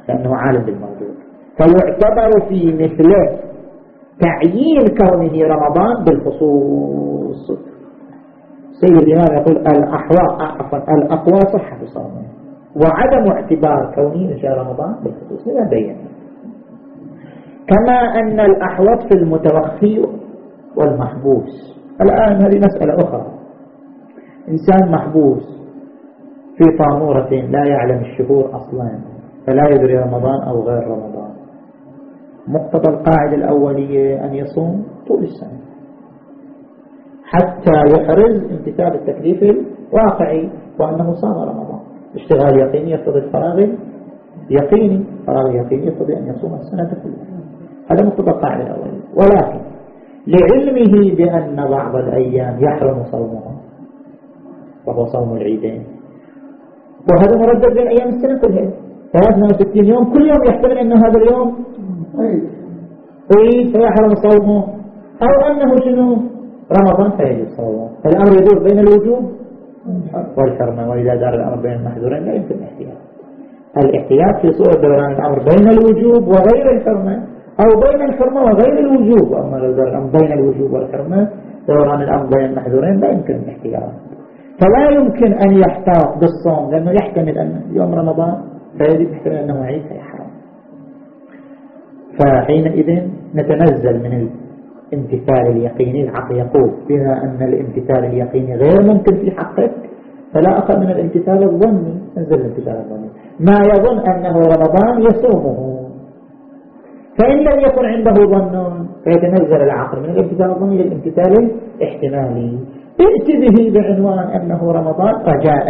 لأنه عالم بالموضوع. فيعتبر في مثله تعيين كونه رمضان بالخصوص. سيد الإمام يقول الأحوى عفوا الأقوى صحة صومه. وعدم اعتبار كونه شهر رمضان بالخصوص لما بين كما أن الأحوط في المتوخي والمحبوس. الآن هذه مسألة أخرى. إنسان محبوس في طامورة لا يعلم الشهور أصلا فلا يدري رمضان أو غير رمضان. مقتضى القاعدة الأولية أن يصوم طول السنة. حتى يحرز امتثال التكليف الواقعي وأنه صام رمضان. اشتغال يقيني يقتضي الفراغ يقيني فراغ يقيني يقتضي أن يصوم السنة كلها. هذا مقتضى القاعدة الأولية. ولكن لعلمه بأن بعض الأيام يحرم صومها وهو صوم العيدين. وهذا مردد بين أيام السنة كلها. 63 يوم كل يوم يحتمل أن هذا اليوم عيد. فيحرم صومه. أو أنه شنو؟ رمضان فيجب صومه. الأمر يدور بين الوجوب والحرمة وإذا دار الأمر بين المحذورين لا يمكن الاحتياط. الاحتياط في صورة دوران الأمر بين الوجوب وغير الحرمة أو بين الحرمة وغير الوجوب. وأما لو دار الأمر بين الوجوب والحرمة دوران الأمر بين المحذورين لا يمكن الاحتياط. فلا يمكن أن يحتاط بالصوم لأنه يحتمل أن يوم رمضان فيجب يحتمل أنه عيد فيحرم فحينئذ نتنزل من الامتثال اليقيني العقل يقول بما أن الامتثال اليقيني غير ممكن في حقك فلا أقل من الامتثال الظني. انزل الامتثال الظني. ما يظن أنه رمضان يصومه. فإن لم يكن عنده ظن فيتنزل العقل من الامتثال الظني للامتثال الاحتمالي. ائت به بعنوان أنه رمضان رجاء.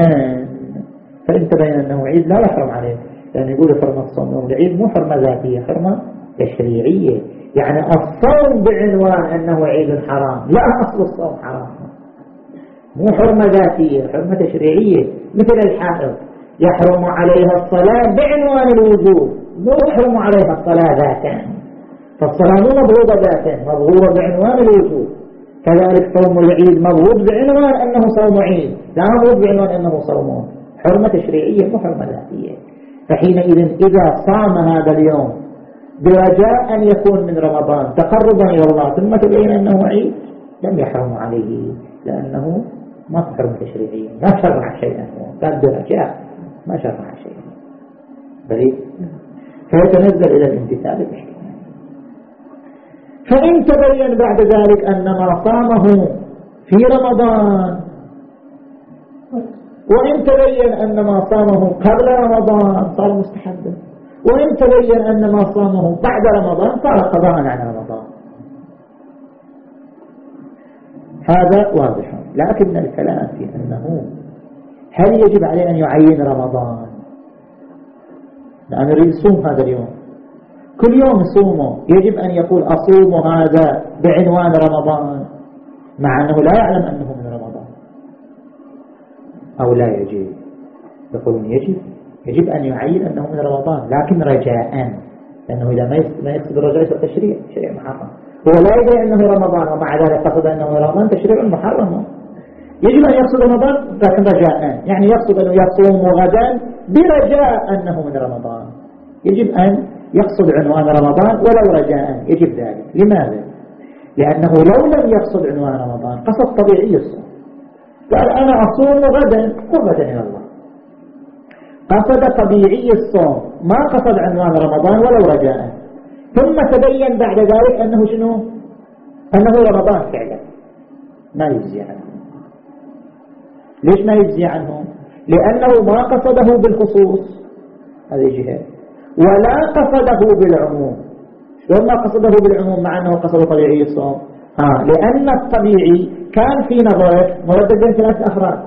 فإن تبين أنه عيد لا يحرم عليه. لأن يقول حرمة الصوم يوم العيد مو حرمة ذاتية حرمة تشريعية يعني الصوم بعنوان أنه عيد حرام. لا أصل الصوم حرام. مو حرمة ذاتية حرمة تشريعية. مثل الحائض يحرم عليها الصلاة بعنوان الوجوب مو يحرم عليها الصلاة ذاتا. فالصلاة مو مضروبة ذاتا مضروبة بعنوان الوجوب كذلك صوم العيد مضروب بعنوان أنه صوم عيد. لا مضروب بعنوان أنه صوم. حرمة تشريعية مو حرمة ذاتية. فحينئذ إذا صام هذا اليوم برجاء أن يكون من رمضان تقربا إلى الله ثم تبين أنه عيد لم يحرم عليه لأنه ما حرم تشريعيا ما شرع شيئا كان برجاء ما شرع شيئا. بريد فيتنزل إلى الامتثال فإن تبين بعد ذلك أن ما صامه في رمضان وإن تبين أن ما صامه قبل رمضان صار مستحبا وإن تبين أن ما صامه بعد رمضان صار قضاء عن رمضان. هذا واضح. لكن الكلام في أنه هل يجب عليه أن يعين رمضان؟ لأن يريد يصوم هذا اليوم. كل يوم يصومه يجب أن يقول أصوم هذا بعنوان رمضان. مع أنه لا يعلم أنه من رمضان. أو لا يجب يقولون يجب. يجب أن يعين أنه من رمضان لكن رجاء لأنه إذا ما يقصد الرجاء يصير تشريع تشريع محرم. هو لا يدري أنه رمضان ومع ذلك قصد أنه رمضان تشريع محرم. يجب أن يقصد رمضان لكن رجاء. يعني يقصد أنه يصوم غدا برجاء أنه من رمضان. يجب أن يقصد عنوان رمضان ولو رجاء. يجب ذلك. لماذا؟ لأنه لو لم يقصد عنوان رمضان قصد طبيعي الصوم. قال أنا أصوم غدا قربة إلى الله. قصد طبيعي الصوم. ما قصد عنوان رمضان ولو رجاء. ثم تبين بعد ذلك أنه شنو؟ أنه رمضان فعلا. ما يجزي عنه. ليش ما يجزي عنه؟ لأنه ما قصده بالخصوص. هذه جهة. ولا قصده بالعموم. شلون ما قصده بالعموم؟ مع أنه قصد طبيعي الصوم. آه لأن الطبيعي كان في نظرك مردد بين ثلاث أفراد.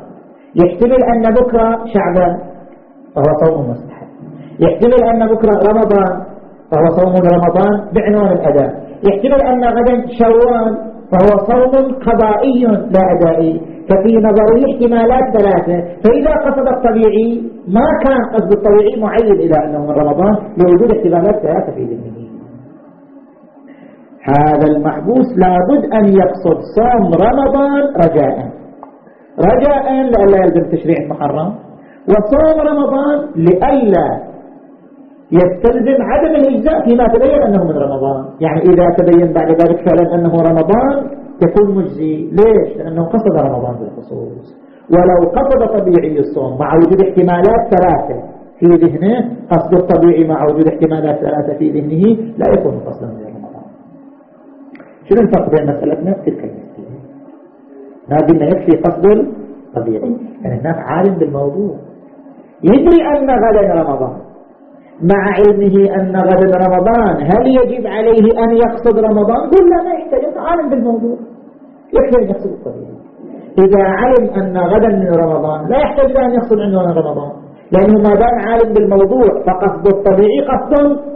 يحتمل أن بكرة شعبان. فهو صوم مستحب. يحتمل أن بكرة رمضان فهو صوم رمضان بعنوان الأداء. يحتمل أن غدا شوال فهو صوم قضائي لا أدائي. ففي نظره احتمالات ثلاثة. فإذا قصد الطبيعي ما كان قصد الطبيعي معين إلى أنه من رمضان لوجود احتمالات ثلاثة في ذهنه. هذا المحبوس لابد أن يقصد صوم رمضان رجاء. رجاء لألا يلزم تشريع المحرم وصوم رمضان لألا يستلزم عدم الإجزاء فيما تبين أنه من رمضان. يعني إذا تبين بعد ذلك فعلا أنه رمضان يكون مجزي. ليش؟ لأنه قصد رمضان بالخصوص. ولو قصد طبيعي الصوم مع وجود احتمالات ثلاثة في ذهنه قصد الطبيعي مع وجود احتمالات ثلاثة في ذهنه لا يكون قصدا لرمضان شنو الفرق بين مسألتنا؟ تلك المسألة. ما يكفي قصد الطبيعي. يعني هناك عالم بالموضوع. يدري أن غدا رمضان. مع علمه أن غدا رمضان هل يجب عليه أن يقصد رمضان؟ قل لا ما يحتاج. عالم بالموضوع. يحتاج يقصد الطبيعي إذا علم أن غدا من رمضان لا يحتاج أن يقصد عنوان رمضان. لأنه ما دام عالم بالموضوع فقصد الطبيعي قصد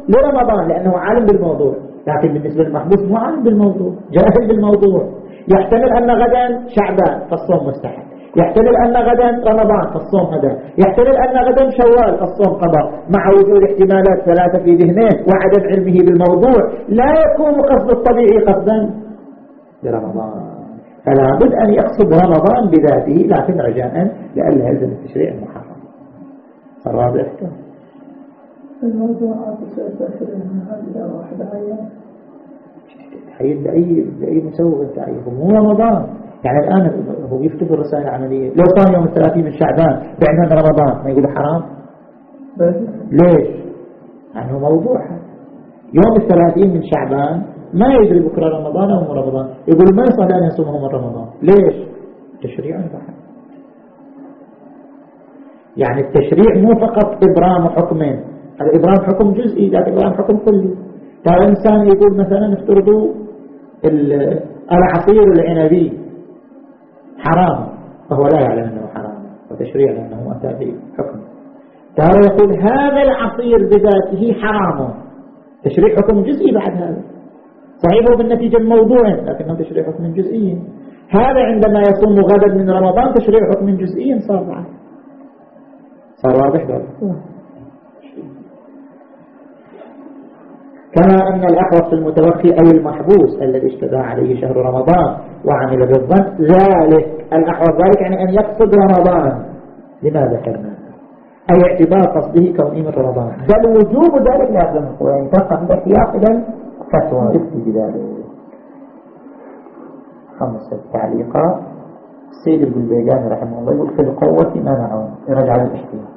لرمضان لأنه عالم بالموضوع. لكن بالنسبة للمحبوس مو عالم بالموضوع. جاهل بالموضوع. يحتمل أن غدا شعبان فالصوم مستحب. يحتمل أن غدا رمضان فالصوم هذا. يحتمل أن غدا شوال فالصوم قضاء. مع وجود احتمالات ثلاثة في ذهنه وعدم علمه بالموضوع لا يكون قصد الطبيعي قصدا لرمضان. فلا بد أن يقصد رمضان بذاته لكن رجاء لألا يلزم التشريع المحرم. الرابع. الموضوعات سيتأثر من هذه واحدة. حيد بأي, بأي مسوغ تعيهم مو رمضان. يعني الآن هو يكتب الرسائل العملية. لو كان يوم الثلاثين من شعبان بعنوان رمضان ما يقول حرام؟ ليش؟ يعني هو موضوع. يوم الثلاثين من شعبان ما يدري بكرة رمضان أو رمضان. يقول ما يصح أن يصومه من رمضان. ليش؟ تشريع بحر يعني التشريع مو فقط إبرام حكمين الإبرام حكم جزئي لكن إبرام حكم كلي. ترى إنسان يقول مثلا افترضوا العصير العنبي. حرام فهو لا يعلم أنه حرام وتشريع أنه أتى بحكم ترى يقول هذا العصير بذاته حرام. تشريع حكم جزئي بعد هذا. صحيح هو بالنتيجة الموضوع لكنه تشريع حكم جزئي. هذا عندما يصوم غدا من رمضان تشريع حكم جزئي صار بعد صار واضح؟ ذلك كما أن الأحوص المتوفي أي المحبوس الذي اشتبه عليه شهر رمضان وعمل بالظن ذلك الأحوص ذلك يعني أن يقصد رمضان. لماذا كان أي اعتبار قصده كونه من رمضان. بل وجوب ذلك لا يلزم وينتقى باحتياط إلى فتوى. يفتي بذلك خمسة تعليقات السيد البلبيجاني رحمه الله يقول في القوة منع يرجع للاحتياط.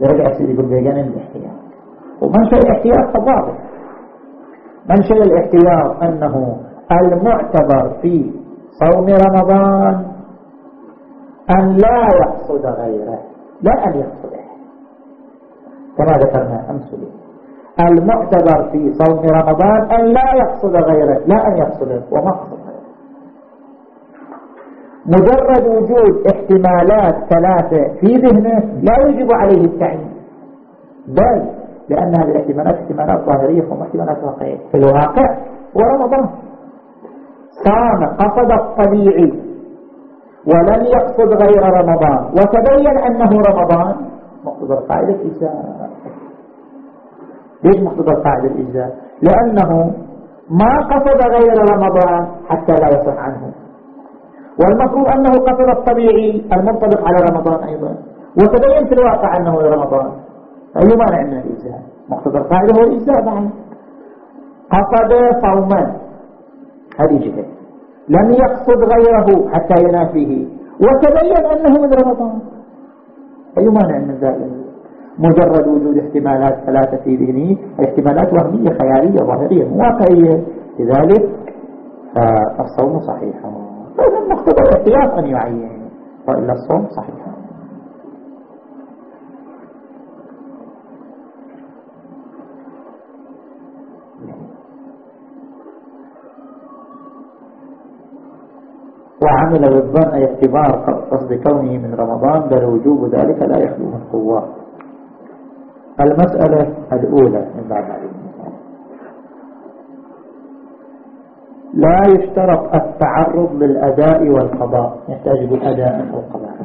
يرجع السيد البلبيجاني للاحتياط. ومنشأ الاحتياط فواضح منشأ الاحتياط أنه المعتبر في صوم رمضان أن لا يقصد غيره لا أن يقصده. كما ذكرنا أمثله المعتبر في صوم رمضان أن لا يقصد غيره لا أن يقصده وما قصد غيره. مجرد وجود احتمالات ثلاثة في ذهنه لا يجب عليه التعيين. بل لأن هذه الاحتمالات احتمالات ظاهرية وما احتمالات واقعية. في الواقع. هو رمضان صام قصد الطبيعي ولم يقصد غير رمضان. وتبين أنه رمضان مقصد القاعدة الإجزاء. ليش مقصد القاعدة الإجزاء؟ لأنه ما قصد غير رمضان حتى لا يصح عنه. والمفروض أنه قصد الطبيعي المنطبق على رمضان أيضا. وتبين في الواقع أنه رمضان. أي مانع من الإجزاء مقتضى القاعدة هو الإجزاء بعد قصد صوما. هذه جهة. لم يقصد غيره حتى ينافيه. وتبين أنه من رمضان. أي مانع من ذلك مجرد وجود احتمالات ثلاثة في ذهنه احتمالات وهمية خيالية ظاهرية واقعية لذلك فالصوم صحيح. لازم مقتضى الاحتياط أن يعين. وإلا الصوم صحيح. وعمل بالظن أي اعتبار قصد كونه من رمضان بل وجوب ذلك لا يخلو من قوة. المسألة الأولى من بعد لا يشترط التعرض للأداء والقضاء. يحتاج بالأداء أو القضاء